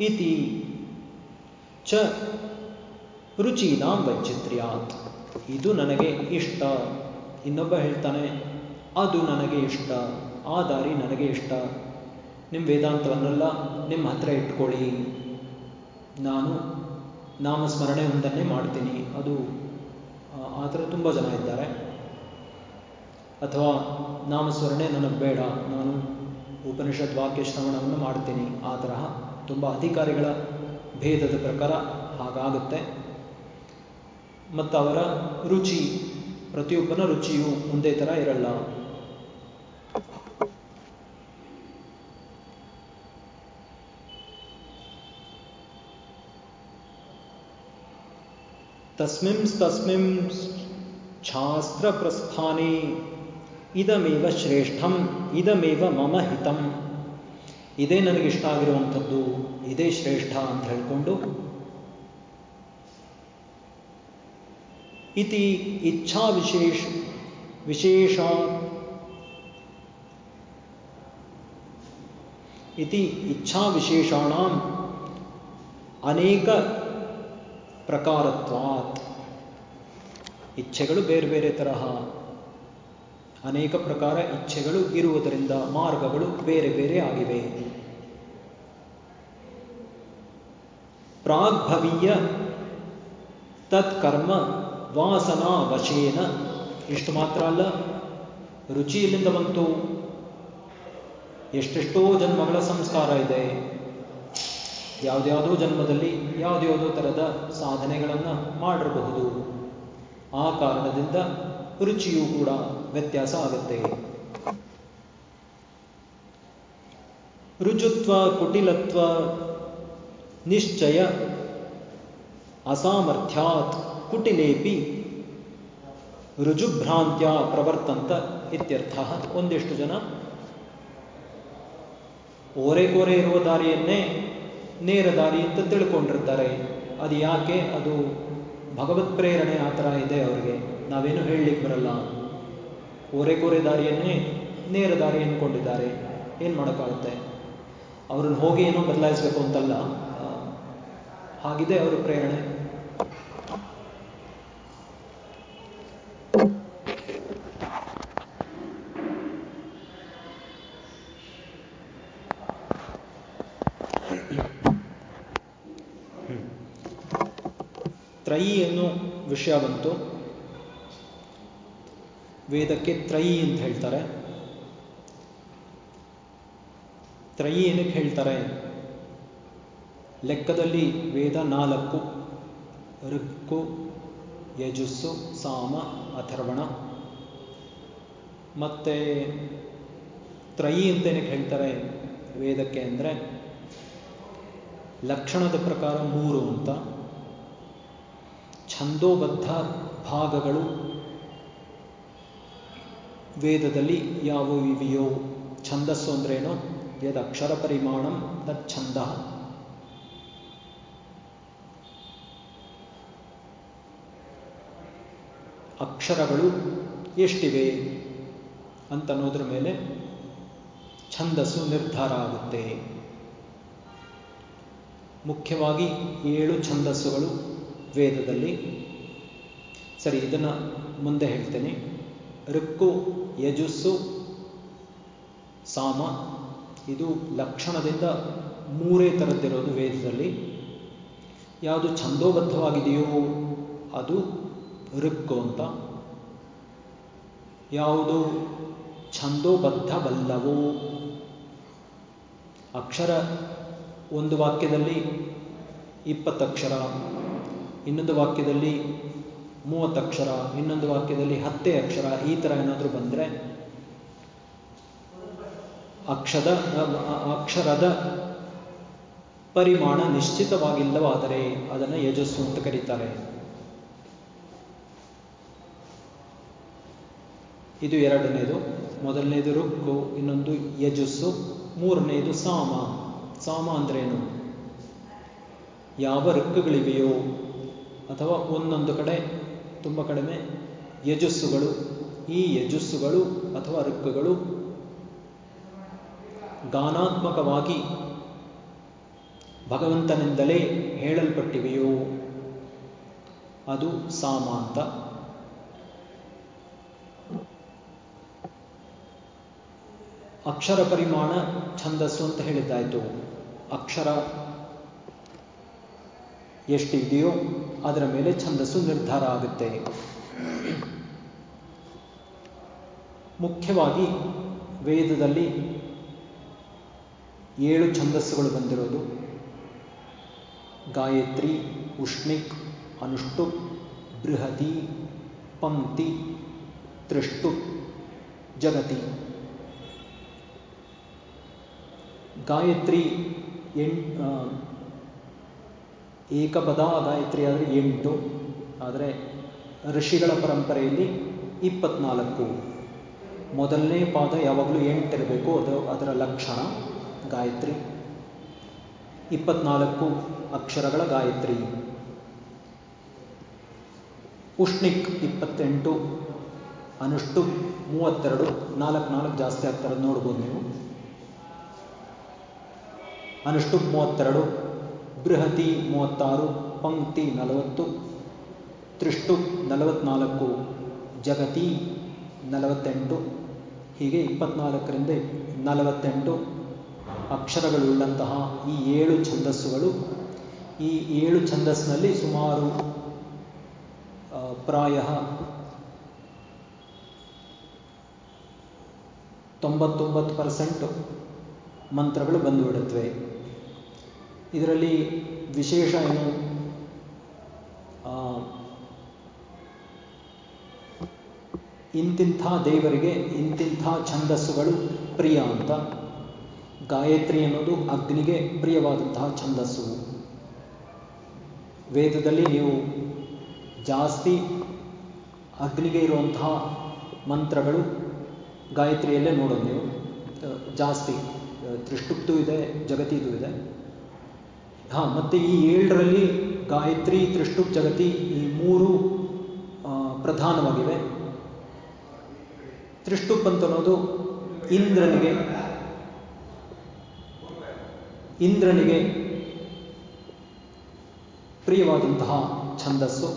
ಇತಿ. ಚ ರುಚೀನಾಂ ವೈಚಿತ್ರ್ಯಾತ್. ಇದು ನನಗೆ ಇಷ್ಟ. ಇನ್ನೊಬ್ಬ ಹೇಳ್ತಾನೆ, ಅದು ನನಗೆ ಇಷ್ಟ. ಆ ದಾರಿ ನನಗೆ ಇಷ್ಟ. ನಿಮ್ಮ ವೇದಾಂತವನ್ನೆಲ್ಲ ನಿಮ್ಮ ಹತ್ರ ಇಟ್ಕೊಳ್ಳಿ. ನಾನು ನಾಮಸ್ಮರಣೆ ಒಂದನ್ನೇ ಮಾಡ್ತೀನಿ. ಅದು ಆ ಥರ ತುಂಬ ಜನ ಇದ್ದಾರೆ. ಅಥವಾ ನಾಮಸ್ಮರಣೆ ನನಗೆ ಬೇಡ. ನಾನು ಉಪನಿಷತ್ ವಾಕ್ಯ ಶ್ರವಣವನ್ನು ಮಾಡ್ತೀನಿ. ಆ ತರಹ ತುಂಬ ಅಧಿಕಾರಿಗಳ ಭೇದದ ಪ್ರಕಾರ ಹಾಗಾಗುತ್ತೆ. ಮತ್ತು ಅವರ ರುಚಿ, ಪ್ರತಿಯೊಬ್ಬನ ರುಚಿಯು ಒಂದೇ ಥರ ಇರಲ್ಲ. ತಸ್ಮಿಂಸ್ತಸ್ಮಿಂ ಶಾಸ್ತ್ರಪ್ರಸ್ಥಾನೇ ಇದಮೇವ ಶ್ರೇಷ್ಠಂ, ಇದಮೇವ ಮಮ ಹಿತಂ. ಇದೇ ನನಗಿಷ್ಟ ಆಗಿರುವಂಥದ್ದು, ಇದೇ ಶ್ರೇಷ್ಠ ಅಂತ ಹೇಳಿಕೊಂಡು ಇತಿ ಇಚ್ಛಾ ವಿಶೇಷ ವಿಶೇಷ ಇತಿ ಇಚ್ಛಾ ವಿಶೇಷಾಣ ಅನೇಕ ಪ್ರಕಾರತ್ವಾತ್. ಇಚ್ಛೆಗಳು ಬೇರೆ ಬೇರೆ ತರಹ. ಅನೇಕ ಪ್ರಕಾರ ಇಚ್ಛೆಗಳು ಇರುವುದರಿಂದ ಮಾರ್ಗಗಳು ಬೇರೆ ಬೇರೆ ಆಗಿವೆ. ಪ್ರಾಗ್ಭವೀಯ ತತ್ಕರ್ಮ ವಾಸನಾ ವಶೇನ ಇಷ್ಟು ಮಾತ್ರ ಅಲ್ಲ ರುಚಿ ಇಲ್ಲಿಂದ ಬಂತು. ಎಷ್ಟೆಷ್ಟೋ ಜನ್ಮಗಳ ಸಂಸ್ಕಾರ ಇದೆ. ಯಾವುದ್ಯಾವುದೋ ಜನ್ಮದಲ್ಲಿ ಯಾವುದ್ಯಾವುದೋ ತರದ ಸಾಧನೆಗಳನ್ನು ಮಾಡಿರಬಹುದು. ಆ ಕಾರಣದಿಂದ ರುಚಿಯೂ ಕೂಡ ವ್ಯತ್ಯಾಸ ಆಗುತ್ತೆ. ರುಚುತ್ವ ಕುಟಿಲತ್ವ, ನಿಶ್ಚಯ, ಅಸಾಮರ್ಥ್ಯಾತ್. ಕುಟಿಲೇಪಿ ರುಜುಭ್ರಾಂತ್ಯ ಪ್ರವರ್ತಂತ ಇತ್ಯರ್ಥ ಒಂದಿಷ್ಟು ಜನ ಓರೆಕೋರೆ ಇರುವ ದಾರಿಯನ್ನೇ ನೇರ ದಾರಿ ಅಂತ ತಿಳ್ಕೊಂಡಿರ್ತಾರೆ. ಅದು ಯಾಕೆ? ಅದು ಭಗವತ್ ಪ್ರೇರಣೆ ಆ ಥರ ಇದೆ ಅವರಿಗೆ. ನಾವೇನು ಹೇಳಲಿಕ್ಕೆ ಬರಲ್ಲ. ಓರೆಕೋರೆ ದಾರಿಯನ್ನೇ ನೇರ ದಾರಿ ಅಂದ್ಕೊಂಡಿದ್ದಾರೆ ಏನು ಮಾಡೋಕ್ಕಾಗುತ್ತೆ? ಅವ್ರನ್ನ ಹೋಗಿ ಏನೋ ಬದಲಾಯಿಸಬೇಕು ಅಂತಲ್ಲ. ಹಾಗಿದೆ ಅವರ ಪ್ರೇರಣೆ ತ್ರಯಿ ಅನ್ನೋ ವಿಷಯ ಬಂತು ವೇದಕ್ಕೆ ತ್ರಯಿ ಅಂತ ಹೇಳ್ತಾರೆ. ತ್ರಯಿ ಏನಕ್ಕೆ ಹೇಳ್ತಾರೆ? ಲೆಕ್ಕದಲ್ಲಿ ವೇದ ನಾಲ್ಕು, ಋಕ್ಕು, ಯಜಸ್ಸು, ಸಾಮ, ಅಥರ್ವಣ. ಮತ್ತೆ ತ್ರಯಿ ಅಂತ ಏನಕ್ಕೆ ಹೇಳ್ತಾರೆ ವೇದಕ್ಕೆ ಅಂದರೆ ಲಕ್ಷಣದ ಪ್ರಕಾರ ಮೂರು ಅಂತ. ಛಂದೋಬದ್ಧ ಭಾಗಗಳು ವೇದದಲ್ಲಿ ಯಾವ ಇವೆಯೋ? ಛಂದಸ್ಸು ಅಂದ್ರೇನು? ಯದ ಅಕ್ಷರ ಪರಿಮಾಣಂ ತತ್ ಛಂದ. ಅಕ್ಷರಗಳು ಎಷ್ಟಿವೆ ಅಂತನ್ನೋದ್ರ ಮೇಲೆ ಛಂದಸ್ಸು ನಿರ್ಧಾರ ಆಗುತ್ತೆ. ಮುಖ್ಯವಾಗಿ ಏಳು ಛಂದಸ್ಸುಗಳು ವೇದದಲ್ಲಿ ಸರಿ, ಇದನ್ನು ಮುಂದೆ ಹೇಳ್ತೇನೆ. ಋಕ್ಕು, ಯಜುಸ್ಸು, ಸಾಮ, ಇದು ಲಕ್ಷಣದಿಂದ ಮೂರೇ ಥರದ್ದಿರೋದು ವೇದದಲ್ಲಿ. ಯಾವುದು ಛಂದೋಬದ್ಧವಾಗಿದೆಯೋ ಅದು ಋಕ್ಕು ಅಂತ. ಯಾವುದು ಛಂದೋಬದ್ಧವಲ್ಲವೋ. ಅಕ್ಷರ ಒಂದು ವಾಕ್ಯದಲ್ಲಿ ಇಪ್ಪತ್ತಕ್ಷರ ಇನ್ನೊಂದು ವಾಕ್ಯದಲ್ಲಿ ಮೂವತ್ತಕ್ಷರ ಇನ್ನೊಂದು ವಾಕ್ಯದಲ್ಲಿ ಹತ್ತೇ ಅಕ್ಷರ, ಈ ಥರ ಏನಾದರೂ ಬಂದರೆ ಅಕ್ಷದ, ಅಕ್ಷರದ ಪರಿಮಾಣ ನಿಶ್ಚಿತವಾಗಿಲ್ಲವಾದರೆ ಅದನ್ನು ಯಜಸ್ಸು ಅಂತ ಕರೀತಾರೆ. ಇದು ಎರಡನೇದು. ಮೊದಲನೇದು ರುಕ್ಕು, ಇನ್ನೊಂದು ಯಜಸ್ಸು, ಮೂರನೇದು ಸಾಮ. ಸಾಮ ಅಂದ್ರೇನು? ಯಾವ ಋಕ್ಕುಗಳಿವೆಯೋ ಅಥವಾ ಒಂದೊಂದು ಕಡೆ ತುಂಬ ಕಡಿಮೆ ಯಜಸ್ಸುಗಳು, ಈ ಯಜಸ್ಸುಗಳು ಅಥವಾ ಋಕ್ಕುಗಳು ಗಾನಾತ್ಮಕವಾಗಿ ಭಗವಂತನಿಂದಲೇ ಹೇಳಲ್ಪಟ್ಟಿವೆಯೋ? ಅದು ಸಾಮಾಂತ. ಅಕ್ಷರ ಪರಿಮಾಣ ಛಂದಸ್ಸು ಅಂತ ಹೇಳಿದ್ದಾಯಿತು. ಅಕ್ಷರ ಎಷ್ಟು ಇದೆಯೋ ಅದರ ಮೇಲೆ ಛಂದಸ್ಸು ನಿರ್ಧಾರ ಆಗುತ್ತೆ. ಮುಖ್ಯವಾಗಿ ವೇದದಲ್ಲಿ ಏಳು ಛಂದಸ್ಸುಗಳು ಬಂದಿರೋದು. ಗಾಯತ್ರಿ, ಉಷ್ಣಿಕ್, ಅನುಷ್ಟು, ಬೃಹತಿ, ಪಂಕ್ತಿ, ತ್ರಿಷ್ಟು, ಜಗತಿ. ಗಾಯತ್ರಿ ಎಂಟ್ ಏಕಪದ ಗಾಯತ್ರಿ ಆದರೆ ಎಂಟು. ಆದರೆ ಋಷಿಗಳ ಪರಂಪರೆಯಲ್ಲಿ ಇಪ್ಪತ್ನಾಲ್ಕು. ಮೊದಲನೇ ಪಾದ ಯಾವಾಗಲೂ ಎಂಟಿರಬೇಕು, ಅದು ಅದರ ಲಕ್ಷಣ, ಗಾಯತ್ರಿ. ಇಪ್ಪತ್ನಾಲ್ಕು ಅಕ್ಷರಗಳ ಗಾಯತ್ರಿ. ಉಷ್ಣಿಕ್ ಇಪ್ಪತ್ತೆಂಟು, ಅನುಷ್ಟು ಮೂವತ್ತೆರಡು, ನಾಲ್ಕು ನಾಲ್ಕು ಜಾಸ್ತಿ ಆಗ್ತಾರೆ ನೋಡ್ಬೋದು ನೀವು. ಅನುಷ್ಟು ಮೂವತ್ತೆರಡು ಬೃಹತಿ ಮೂವತ್ತಾರು, ಪಂಕ್ತಿ ನಲವತ್ತು ತ್ರಿಷ್ಟು ನಲವತ್ನಾಲ್ಕು, ಜಗತಿ ನಲವತ್ತೆಂಟು, ಹೀಗೆ ಇಪ್ಪತ್ನಾಲ್ಕರಿಂದ ನಲವತ್ತೆಂಟು ಅಕ್ಷರಗಳುಳ್ಳಂತಹ ಈ ಏಳು ಛಂದಸ್ಸುಗಳು. ಈ ಏಳು ಛಂದಸ್ಸಿನಲ್ಲಿ ಸುಮಾರು ಪ್ರಾಯ ತೊಂಬತ್ತೊಂಬತ್ತು ಪರ್ಸೆಂಟ್ ಮಂತ್ರಗಳು ಬಂದುಬಿಡುತ್ತವೆ ಇದರಲ್ಲಿ ವಿಶೇಷ ಏನು? ಇಂತಿಂಥ ದೇವರಿಗೆ ಇಂತಿಂಥ ಛಂದಸ್ಸುಗಳು ಪ್ರಿಯ ಅಂತ. ಗಾಯತ್ರಿ ಅನ್ನೋದು ಅಗ್ನಿಗೆ ಪ್ರಿಯವಾದಂತಹ ಛಂದಸ್ಸು. ವೇದದಲ್ಲಿ ನೀವು ಜಾಸ್ತಿ ಅಗ್ನಿಗೆ ಇರುವಂತಹ ಮಂತ್ರಗಳು ಗಾಯತ್ರಿಯಲ್ಲೇ ನೋಡೋದು ನೀವು. ಜಾಸ್ತಿ ತ್ರಿಷ್ಟುಪ್ತು ಇದೆ ಜಗತಿದು ಇದೆ. ಹಾಂ, ಮತ್ತೆ ಈ ಏಳರಲ್ಲಿ ಗಾಯತ್ರಿ, ತ್ರಿಷ್ಟುಪ್, ಜಗತಿ ಈ ಮೂರು ಪ್ರಧಾನವಾಗಿವೆ. ತ್ರಿಷ್ಟುಪ್ ಅಂತ ಅನ್ನೋದು ಇಂದ್ರನಿಗೆ. ಇಂದ್ರನಿಗೆ ಪ್ರಿಯವಾದಂತಹ ಛಂದಸ್ಸು.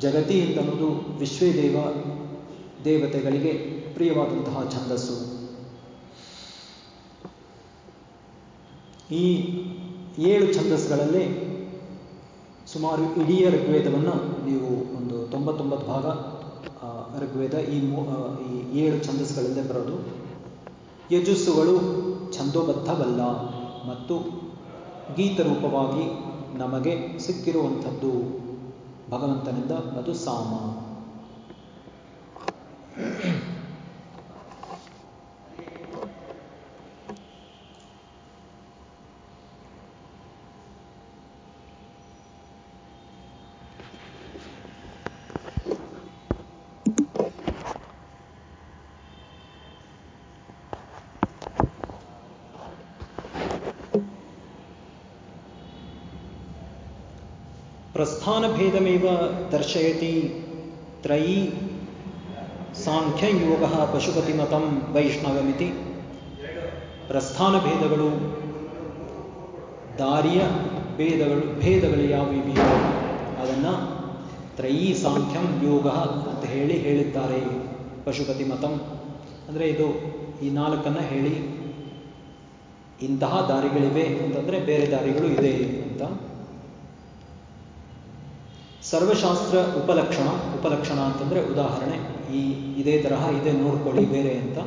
ಜಗತಿ ಅಂತ ಅನ್ನೋದು ವಿಶ್ವೇದೇವ ದೇವತೆಗಳಿಗೆ ಪ್ರಿಯವಾದಂತಹ ಛಂದಸ್ಸು. ಈ ಏಳು ಛಂದಸ್ಗಳಲ್ಲಿ ಸುಮಾರು ಇಡೀ ಋಗ್ವೇದವನ್ನು ನೀವು ಒಂದು ತೊಂಬತ್ತೊಂಬತ್ತು ಭಾಗ ಋಗ್ವೇದ ಈ ಮೂ ಈ ಏಳು ಛಂದಸ್ಗಳಲ್ಲೇ ಬರೋದು. ಯಜಸ್ಸುಗಳು ಛಂದೋಬದ್ಧವಲ್ಲ ಮತ್ತು ಗೀತರೂಪವಾಗಿ ನಮಗೆ ಸಿಕ್ಕಿರುವಂಥದ್ದು ಭಗವಂತನಿಂದ ಅದು ಸಾಮ. ಪ್ರಸ್ಥಾನಭೇದಮೇವ ದರ್ಶಯತಿ ತ್ರಯೀ ಸಾಂಖ್ಯಯೋಗ ಪಶುಪತಿಮತಂ ವೈಷ್ಣವಮಿತಿ. ಪ್ರಸ್ಥಾನಭೇದಗಳು, ದಾರಿಯ ಭೇದಗಳು ಭೇದಗಳು ಯಾವಿವೆಯೋ ಅದನ್ನು ತ್ರಯೀ ಸಾಂಖ್ಯಂ ಯೋಗ ಅಂತ ಹೇಳಿ ಹೇಳಿದ್ದಾರೆ ಪಶುಪತಿ ಮತಂ ಅಂದರೆ ಇದು ಈ ನಾಲ್ಕನ್ನು ಹೇಳಿ ಇಂತಹ ದಾರಿಗಳಿವೆ ಅಂತಂದರೆ ಬೇರೆ ದಾರಿಗಳು ಇದೆ ಅಂತ. ಸರ್ವಶಾಸ್ತ್ರ ಉಪಲಕ್ಷಣ ಉಪಲಕ್ಷಣ ಅಂತಂದರೆ ಉದಾಹರಣೆ. ಈ ಇದೇ ತರಹ ಇದೆ ನೋಡ್ಕೊಳ್ಳಿ ಬೇರೆ ಅಂತ.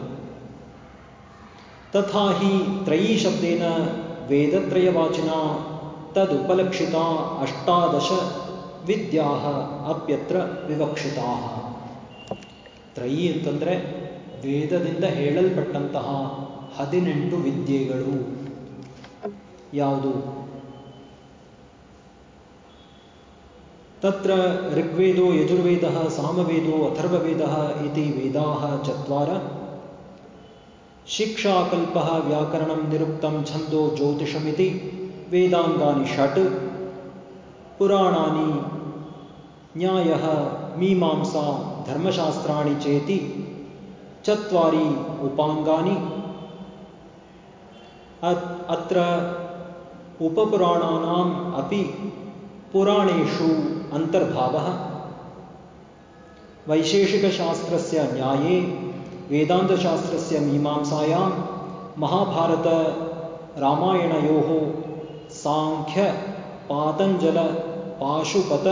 ತಥಾ ಹಿ ತ್ರಯೀ ಶಬ್ದೇನ ವೇದತ್ರಯವಾಚಿನ ತದುಪಲಕ್ಷಿತ ಅಷ್ಟಾದಶ ವಿದ್ಯಾ ಅಪ್ಯತ್ರ ವಿವಕ್ಷಿತಾ ತ್ರಯೀ ಅಂತಂದರೆ ವೇದದಿಂದ ಹೇಳಲ್ಪಟ್ಟಂತಹ ಹದಿನೆಂಟು ವಿದ್ಯೆಗಳು. ಯಾವುದು? तत्र ऋग्वेदो यजुर्वेदः सामवेदो अथर्ववेदः इति वेदाः चत्वार। शिक्षाकल्पः व्याकरणं निरुक्तं छन्दो ज्योतिषमिति वेदाङ्गानि षट्। पुराणानि न्यायः मीमांसा धर्मशास्त्राणि चेति चत्वारि उपाङ्गानि। अत्र उपपुराणानाम् अपि ಪುರಾಣೇಷು ಅಂತರ್ಭಾವः वैशेषिकशास्त्रस्य न्याये वेदान्तशास्त्रस्य मीमांसायां महाभारत रामायणयोः साङ्ख्य पातञ्जल पाशुपत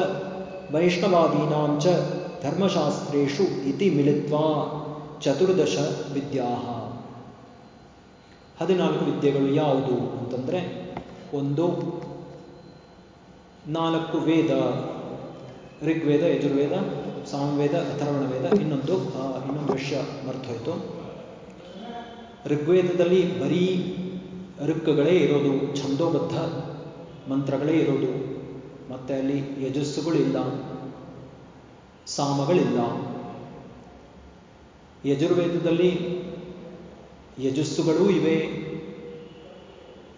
वैष्णवादीनां च धर्मशास्त्रेषु इति मिलित्वा चतुर्दश विद्याः ಹದಿನಾಲ್ಕು ವಿದ್ಯೆಗಳು ಯಾವುದು ಅಂತಂದರೆ ಒಂದು ನಾಲ್ಕು ವೇದ, ಋಗ್ವೇದ, ಯಜುರ್ವೇದ, ಸಾಮವೇದ ಅಥರ್ವಣ ವೇದ ಇನ್ನೊಂದು ಇನ್ನೊಂದು ವಿಷಯ ಮರ್ತೋಯ್ತು. ಋಗ್ವೇದದಲ್ಲಿ ಬರೀ ಋಕ್ಕಗಳೇ ಇರೋದು, ಛಂದೋಬದ್ಧ ಮಂತ್ರಗಳೇ ಇರೋದು, ಮತ್ತೆ ಅಲ್ಲಿ ಯಜಸ್ಸುಗಳಿಲ್ಲ, ಸಾಮಗಳಿಲ್ಲ. ಯಜುರ್ವೇದದಲ್ಲಿ ಯಜಸ್ಸುಗಳೂ ಇವೆ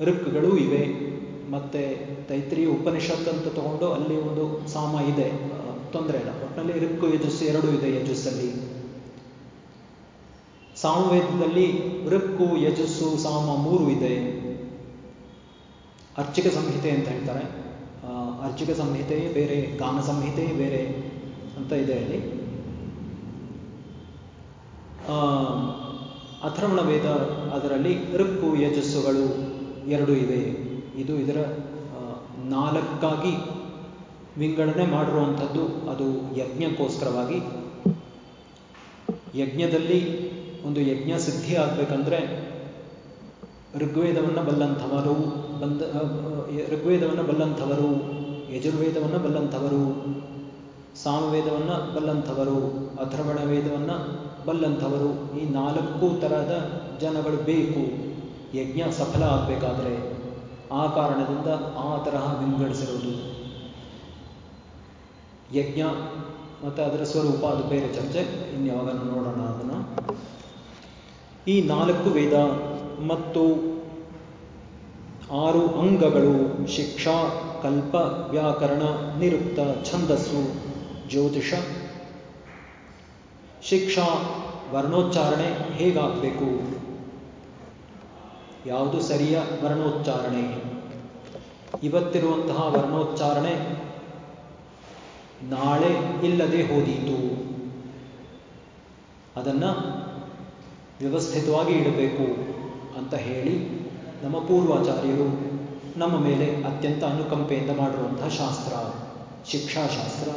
ಋಕ್ಗಳೂ ಇವೆ. ಮತ್ತೆ ತೈತ್ರಿಯ ಉಪನಿಷತ್ ಅಂತ ತಗೊಂಡು ಅಲ್ಲಿ ಒಂದು ಸಾಮ ಇದೆ. ತೊಂದರೆ ಇಲ್ಲ. ಒಟ್ಟಿನಲ್ಲಿ ಋಕ್ಕು ಯಜಸ್ಸು ಎರಡೂ ಇದೆ ಯಜಸ್ಸಲ್ಲಿ. ಸಾಮವೇದದಲ್ಲಿ ಋಕ್ಕು, ಯಜಸ್ಸು, ಸಾಮ ಮೂರು ಇದೆ. ಅರ್ಚಿಕ ಸಂಹಿತೆ ಅಂತ ಹೇಳ್ತಾರೆ. ಅರ್ಚಿಕ ಸಂಹಿತೆಯೇ ಬೇರೆ, ಗಾನ ಸಂಹಿತೆಯೇ ಬೇರೆ ಅಂತ ಇದೆ ಅಲ್ಲಿ. ಅಥರ್ವಣ ವೇದ ಅದರಲ್ಲಿ ಋಕ್ಕು, ಯಜಸ್ಸುಗಳು ಎರಡು ಇವೆ ಇದು ಇದರ ನಾಲ್ಕಾಗಿ ವಿಂಗಡಣೆ ಮಾಡಿರುವಂಥದ್ದು ಅದು ಯಜ್ಞಕ್ಕೋಸ್ಕರವಾಗಿ. ಯಜ್ಞದಲ್ಲಿ ಒಂದು ಯಜ್ಞ ಸಿದ್ಧಿ ಆಗಬೇಕಂದ್ರೆ ಋಗ್ವೇದವನ್ನು ಬಲ್ಲಂಥವರು, ಬಂದ ಋಗ್ವೇದವನ್ನು ಬಲ್ಲಂಥವರು, ಯಜುರ್ವೇದವನ್ನು ಬಲ್ಲಂಥವರು, ಸಾಮವೇದವನ್ನು ಬಲ್ಲಂಥವರು ಅಥರ್ವಣ ವೇದವನ್ನು ಬಲ್ಲಂಥವರು, ಈ ನಾಲ್ಕು ತರಹದ ಜನಗಳು ಬೇಕು. ಯಜ್ಞ ಸಫಲ ಆಗಬೇಕಾದ್ರೆ ಆ ಕಾರಣದಿಂದ ಆ ತರಹ ವಿಂಗಡಿಸಿರೋದು ಯಜ್ಞ ಮತ್ತು ಅದರ ಸ್ವರೂಪ ಅದು ಬೇರೆ ಚರ್ಚೆ. ಇನ್ಯಾವಾಗ ನೋಡೋಣ ಅದನ್ನು. ಈ ನಾಲ್ಕು ವೇದ ಮತ್ತು ಆರು ಅಂಗಗಳು ಶಿಕ್ಷಾ, ಕಲ್ಪ, ವ್ಯಾಕರಣ, ನಿರುಕ್ತ, ಛಂದಸ್ಸು, ಜ್ಯೋತಿಷ. ಶಿಕ್ಷಾ, ವರ್ಣೋಚ್ಚಾರಣೆ ಹೇಗಾಗಬೇಕು? ಯಾವುದು ಸರಿಯ ವರ್ಣೋಚ್ಚಾರಣೆ? ಇವತ್ತಿರುವಂತಹ ವರ್ಣೋಚ್ಚಾರಣೆ ನಾಳೆ ಇಲ್ಲದೆ ಹೋದೀತು. ಅದನ್ನ ವ್ಯವಸ್ಥಿತವಾಗಿ ಇಡಬೇಕು ಅಂತ ಹೇಳಿ ನಮ್ಮ ಪೂರ್ವಾಚಾರ್ಯರು ನಮ್ಮ ಮೇಲೆ ಅತ್ಯಂತ ಅನುಕಂಪೆಯಿಂದ ಮಾಡಿರುವಂತಹ ಶಾಸ್ತ್ರ, ಶಿಕ್ಷಾಶಾಸ್ತ್ರ,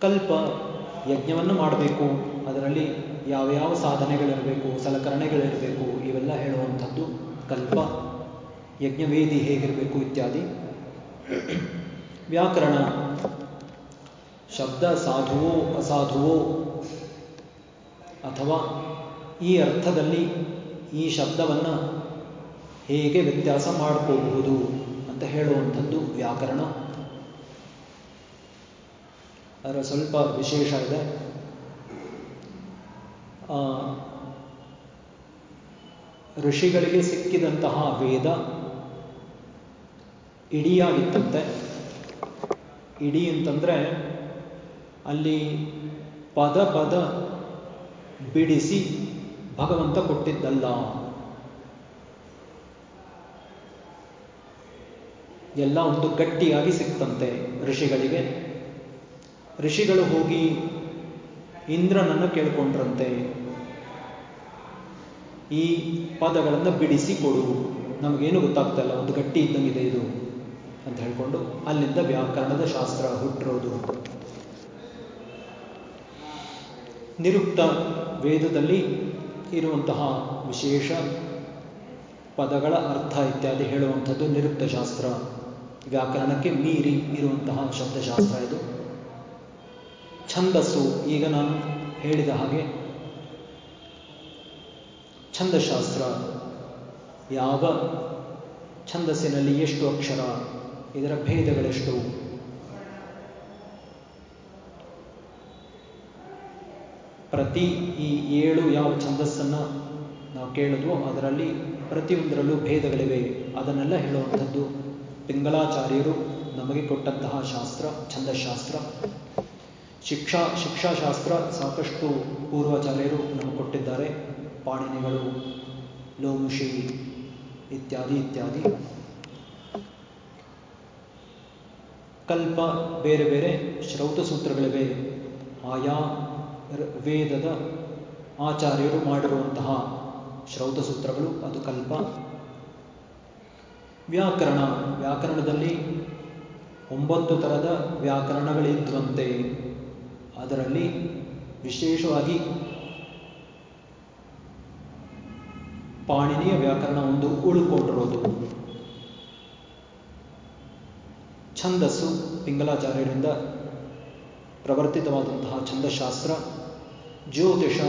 ಕಲ್ಪ ಯಜ್ಞವನ್ನು ಮಾಡಬೇಕು. ಅದರಲ್ಲಿ ಯಾವ ಯಾವ ಸಾಧನೆಗಳಿರಬೇಕು, ಸಲಕರಣೆಗಳಿರಬೇಕು, ಇವೆಲ್ಲ ಹೇಳುವಂಥದ್ದು ಕಲ್ಪ, ಯಜ್ಞವೇದಿ ಹೇಗಿರಬೇಕು ಇತ್ಯಾದಿ. ವ್ಯಾಕರಣ, ಶಬ್ದ ಸಾಧುವೋ ಅಸಾಧುವೋ, ಅಥವಾ ಈ ಅರ್ಥದಲ್ಲಿ ಈ ಶಬ್ದವನ್ನು ಹೇಗೆ ವ್ಯತ್ಯಾಸ ಮಾಡ್ಕೋಬಹುದು ಅಂತ ಹೇಳುವಂಥದ್ದು ವ್ಯಾಕರಣ. ಅದರ ಸ್ವಲ್ಪ ವಿಶೇಷ ಇದೆ. ಋಷಿಗಳಿಗೆ ಸಿಕ್ಕಿದಂತಹ ವೇದ ಇಡಿಯಾಗಿತ್ತಂತೆ. ಇಡಿ ಅಂತಂದರೆ ಅಲ್ಲಿ ಪದ ಪದ ಬಿಡಿಸಿ ಭಗವಂತ ಕೊಟ್ಟಿದ್ದಲ್ಲ. ಎಲ್ಲ ಒಂದು ಗಟ್ಟಿಯಾಗಿ ಸಿಕ್ತಂತೆ ಋಷಿಗಳಿಗೆ. ಋಷಿಗಳು ಹೋಗಿ ಇಂದ್ರನನ್ನು ಕೇಳ್ಕೊಂಡ್ರಂತೆ. ಈ ಪದಗಳನ್ನು ಬಿಡಿಸಿ ಕೊಡು. ನಮಗೇನು ಗೊತ್ತಾಗ್ತಾ ಇಲ್ಲ ಒಂದು ಗಟ್ಟಿ ಇದ್ದಂಗಿದೆ ಇದು ಅಂತ ಹೇಳ್ಕೊಂಡು ಅಲ್ಲಿಂದ ವ್ಯಾಕರಣದ ಶಾಸ್ತ್ರ ಹುಟ್ಟಿರೋದು. ನಿರುಕ್ತ ವೇದದಲ್ಲಿ ಇರುವಂತಹ ವಿಶೇಷ ಪದಗಳ ಅರ್ಥ ಇತ್ಯಾದಿ ಹೇಳುವಂಥದ್ದು ನಿರುಕ್ತ ಶಾಸ್ತ್ರ. ವ್ಯಾಕರಣಕ್ಕೆ ಮೀರಿ ಇರುವಂತಹ ಶಬ್ದಶಾಸ್ತ್ರ ಇದು. ಛಂದಸ್ಸು, ಈಗ ನಾನು ಹೇಳಿದ ಹಾಗೆ ಛಂದಶಾಸ್ತ್ರ. ಯಾವ ಛಂದಸ್ಸಿನಲ್ಲಿ ಎಷ್ಟು ಅಕ್ಷರ? ಇದರ ಭೇದಗಳೆಷ್ಟು? ಪ್ರತಿ ಈ ಏಳು ಯಾವ ಛಂದಸ್ಸನ್ನ ನಾವು ಕೇಳಿದ್ವೋ ಅದರಲ್ಲಿ ಪ್ರತಿಯೊಂದರಲ್ಲೂ ಭೇದಗಳಿವೆ. ಅದನ್ನೆಲ್ಲ ಹೇಳುವಂಥದ್ದು ಪಿಂಗಳಾಚಾರ್ಯರು ನಮಗೆ ಕೊಟ್ಟಂತಹ ಶಾಸ್ತ್ರ, ಛಂದಶಾಸ್ತ್ರ. ಶಿಕ್ಷಾ, ಶಿಕ್ಷಾಶಾಸ್ತ್ರ ಸಾಕಷ್ಟು ಪೂರ್ವಾಚಾರ್ಯರು ನಮಗೆ ಕೊಟ್ಟಿದ್ದಾರೆ. ಪಾಣಿನಿಗಳು, ಲೋಮುಷಿ ಇತ್ಯಾದಿ ಇತ್ಯಾದಿ. ಕಲ್ಪ ಬೇರೆ ಬೇರೆ ಶ್ರೌತ ಸೂತ್ರಗಳಿವೆ. ಆಯಾ ವೇದದ ಆಚಾರ್ಯರು ಮಾಡಿರುವಂತಹ ಶ್ರೌತ ಸೂತ್ರಗಳು ಅದು ಕಲ್ಪ. ವ್ಯಾಕರಣ. ವ್ಯಾಕರಣದಲ್ಲಿ ಒಂಬತ್ತು ಥರದ ವ್ಯಾಕರಣಗಳಿದ್ದುವಂತೆ ಅದರಲ್ಲಿ ವಿಶೇಷವಾಗಿ ಪಾಣಿನಿಯ ವ್ಯಾಕರಣ ಒಂದು ಉಳ್ಕೊಂಡಿರೋದು. ಛಂದಸ್ಸು ಪಿಂಗಲಾಚಾರ್ಯರಿಂದ ಪ್ರವರ್ತಿತವಾದಂತಹ ಛಂದಶಾಸ್ತ್ರ, ಜ್ಯೋತಿಷ,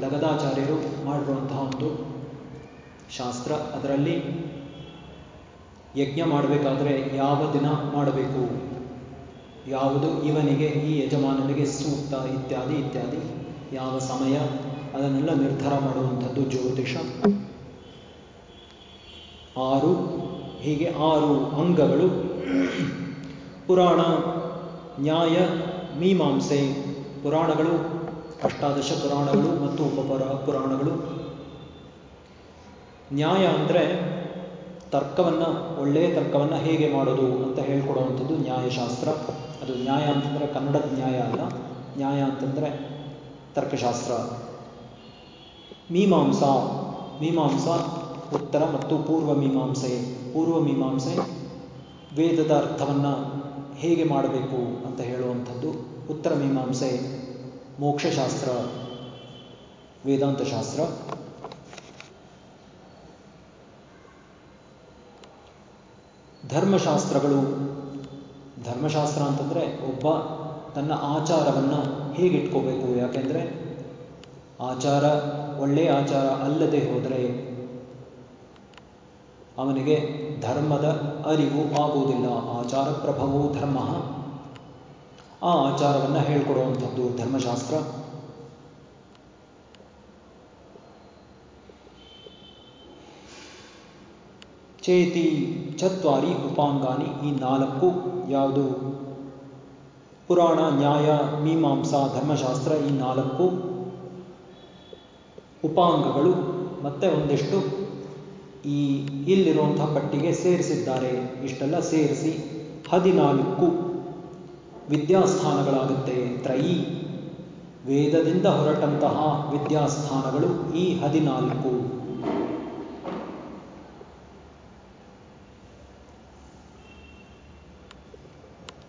ಲಗದಾಚಾರ್ಯರು ಮಾಡಿರುವಂತಹ ಒಂದು ಶಾಸ್ತ್ರ. ಅದರಲ್ಲಿ ಯಜ್ಞ ಮಾಡಬೇಕಾದ್ರೆ ಯಾವ ದಿನ ಮಾಡಬೇಕು? ಯಾವುದು? ಇವನಿಗೆ, ಈ ಯಜಮಾನನಿಗೆ ಸೂಕ್ತ ಇತ್ಯಾದಿ ಇತ್ಯಾದಿ. ಯಾವ ಸಮಯ? ಅದನ್ನೆಲ್ಲ ನಿರ್ಧಾರ ಮಾಡುವಂಥದ್ದು ಜ್ಯೋತಿಷ. ಆರು, ಹೀಗೆ ಆರು ಅಂಗಗಳು. ಪುರಾಣ, ನ್ಯಾಯ, ಮೀಮಾಂಸೆ, ಪುರಾಣಗಳು, ಅಷ್ಟಾದಶ ಪುರಾಣಗಳು ಮತ್ತು ಉಪಪರ ಪುರಾಣಗಳು. ನ್ಯಾಯ ಅಂದರೆ ತರ್ಕವನ್ನು, ಒಳ್ಳೆಯ ತರ್ಕವನ್ನು ಹೇಗೆ ಮಾಡೋದು ಅಂತ ಹೇಳ್ಕೊಡುವಂಥದ್ದು ನ್ಯಾಯಶಾಸ್ತ್ರ. ಅದು ನ್ಯಾಯ ಅಂತಂದರೆ ಕನ್ನಡದ ನ್ಯಾಯ ಅಲ್ಲ. ನ್ಯಾಯ ಅಂತಂದರೆ ತರ್ಕಶಾಸ್ತ್ರ. ಮೀಮಾಂಸಾ ಮೀಮಾಂಸಾ ಉತ್ತರ ಮತ್ತು ಪೂರ್ವ ಮೀಮಾಂಸೆ. ಪೂರ್ವ ಮೀಮಾಂಸೆ ವೇದದ ಅರ್ಥವನ್ನು ಹೇಗೆ ಮಾಡಬೇಕು ಅಂತ ಹೇಳುವಂಥದ್ದು ಉತ್ತರ ಮೀಮಾಂಸೆ, ಮೋಕ್ಷಶಾಸ್ತ್ರ ವೇದಾಂತ ಶಾಸ್ತ್ರ ಧರ್ಮಶಾಸ್ತ್ರಗಳು, ಧರ್ಮಶಾಸ್ತ್ರ ಅಂತಂದರೆ ಒಬ್ಬ ತನ್ನ ಆಚಾರವನ್ನು ಹೇಗಿಟ್ಕೋಬೇಕು, ಯಾಕೆಂದರೆ ಆಚಾರ ಒಳ್ಳೆಯ ಆಚಾರ ಅಲ್ಲದೆ ಹೋದರೆ ಅವನಿಗೆ ಧರ್ಮದ ಅರಿವು ಆಗುವುದಿಲ್ಲ. ಆಚಾರ ಪ್ರಭವೋ ಧರ್ಮ. ಆ ಆಚಾರವನ್ನು ಹೇಳ್ಕೊಡುವಂಥದ್ದು ಧರ್ಮಶಾಸ್ತ್ರ. ಚೇತಿ ಚತ್ವಾರಿ ಉಪಾಂಗಾನಿ ಈ ನಾಲ್ಕು ಯಾವುದು? ಪುರಾಣ, ನ್ಯಾಯ, ಮೀಮಾಂಸಾ, ಧರ್ಮಶಾಸ್ತ್ರ ಈ ನಾಲ್ಕು ಉಪಾಂಗಗಳು. ಮತ್ತೆ ಒಂದಿಷ್ಟು ಈ ಇಲ್ಲಿರುವಂತಹ ಪಟ್ಟಿಗೆ ಸೇರಿಸಿದ್ದಾರೆ. ಇಷ್ಟೆಲ್ಲ ಸೇರಿಸಿ ಹದಿನಾಲ್ಕು ವಿದ್ಯಾಸ್ಥಾನಗಳಾಗುತ್ತೆ. ತ್ರಯಿ ವೇದದಿಂದ ಹೊರಟಂತಹ ವಿದ್ಯಾಸ್ಥಾನಗಳು ಈ ಹದಿನಾಲ್ಕು.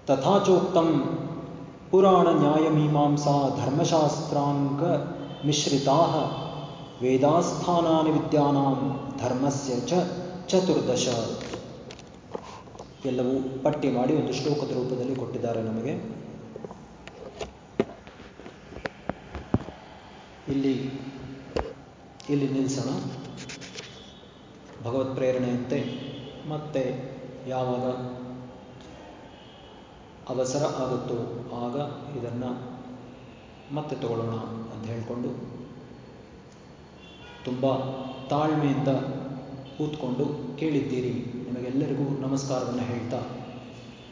ತಥಾಚೋಕ್ತಂ ಪುರಾಣ ನ್ಯಾಯಮೀಮಾಂಸಾ ಧರ್ಮಶಾಸ್ತ್ರಾಂಗ ಮಿಶ್ರಿತಾ. ವೇದಾಸ್ಥಾನಾನಿ ವಿದ್ಯಾನಾಂ ಧರ್ಮಸ್ಯ ಚ ಚತುರ್ದಶ ಎಲ್ಲವೂ ಪಟ್ಟಿ ಮಾಡಿ ಒಂದು ಶ್ಲೋಕದ ರೂಪದಲ್ಲಿ ಕೊಟ್ಟಿದ್ದಾರೆ ನಮಗೆ. ಇಲ್ಲಿ ಇಲ್ಲಿ ನಿಲ್ಲಿಸೋಣ ಭಗವತ್ ಪ್ರೇರಣೆಯಂತೆ ಮತ್ತೆ ಯಾವಾಗ ಅವಸರ ಆಗುತ್ತೋ ಆಗ ಇದನ್ನು ಮತ್ತೆ ತಗೊಳ್ಳೋಣ ಅಂತ ಹೇಳಿಕೊಂಡು ತುಂಬ ತಾಳ್ಮೆಯಿಂದ ಕೂತ್ಕೊಂಡು ಕೇಳಿದ್ದೀರಿ. ನಿಮಗೆಲ್ಲರಿಗೂ ನಮಸ್ಕಾರವನ್ನು ಹೇಳ್ತಾ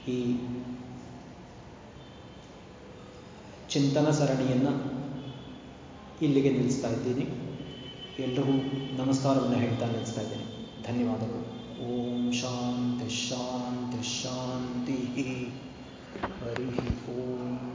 ಈ ಚಿಂತನ ಸರಣಿಯನ್ನು ಇಲ್ಲಿಗೆ ನಿಲ್ಲಿಸ್ತಾ ಇದ್ದೀನಿ. ಎಲ್ರಿಗೂ ನಮಸ್ಕಾರವನ್ನು ಹೇಳ್ತಾ ನಿಲ್ಲಿಸ್ತಾ ಇದ್ದೀನಿ. ಧನ್ಯವಾದಗಳು. ಓಂ ಶಾಂತಿ ಶಾಂತಿ ಶಾಂತಿ ಹರಿ ಓಂ.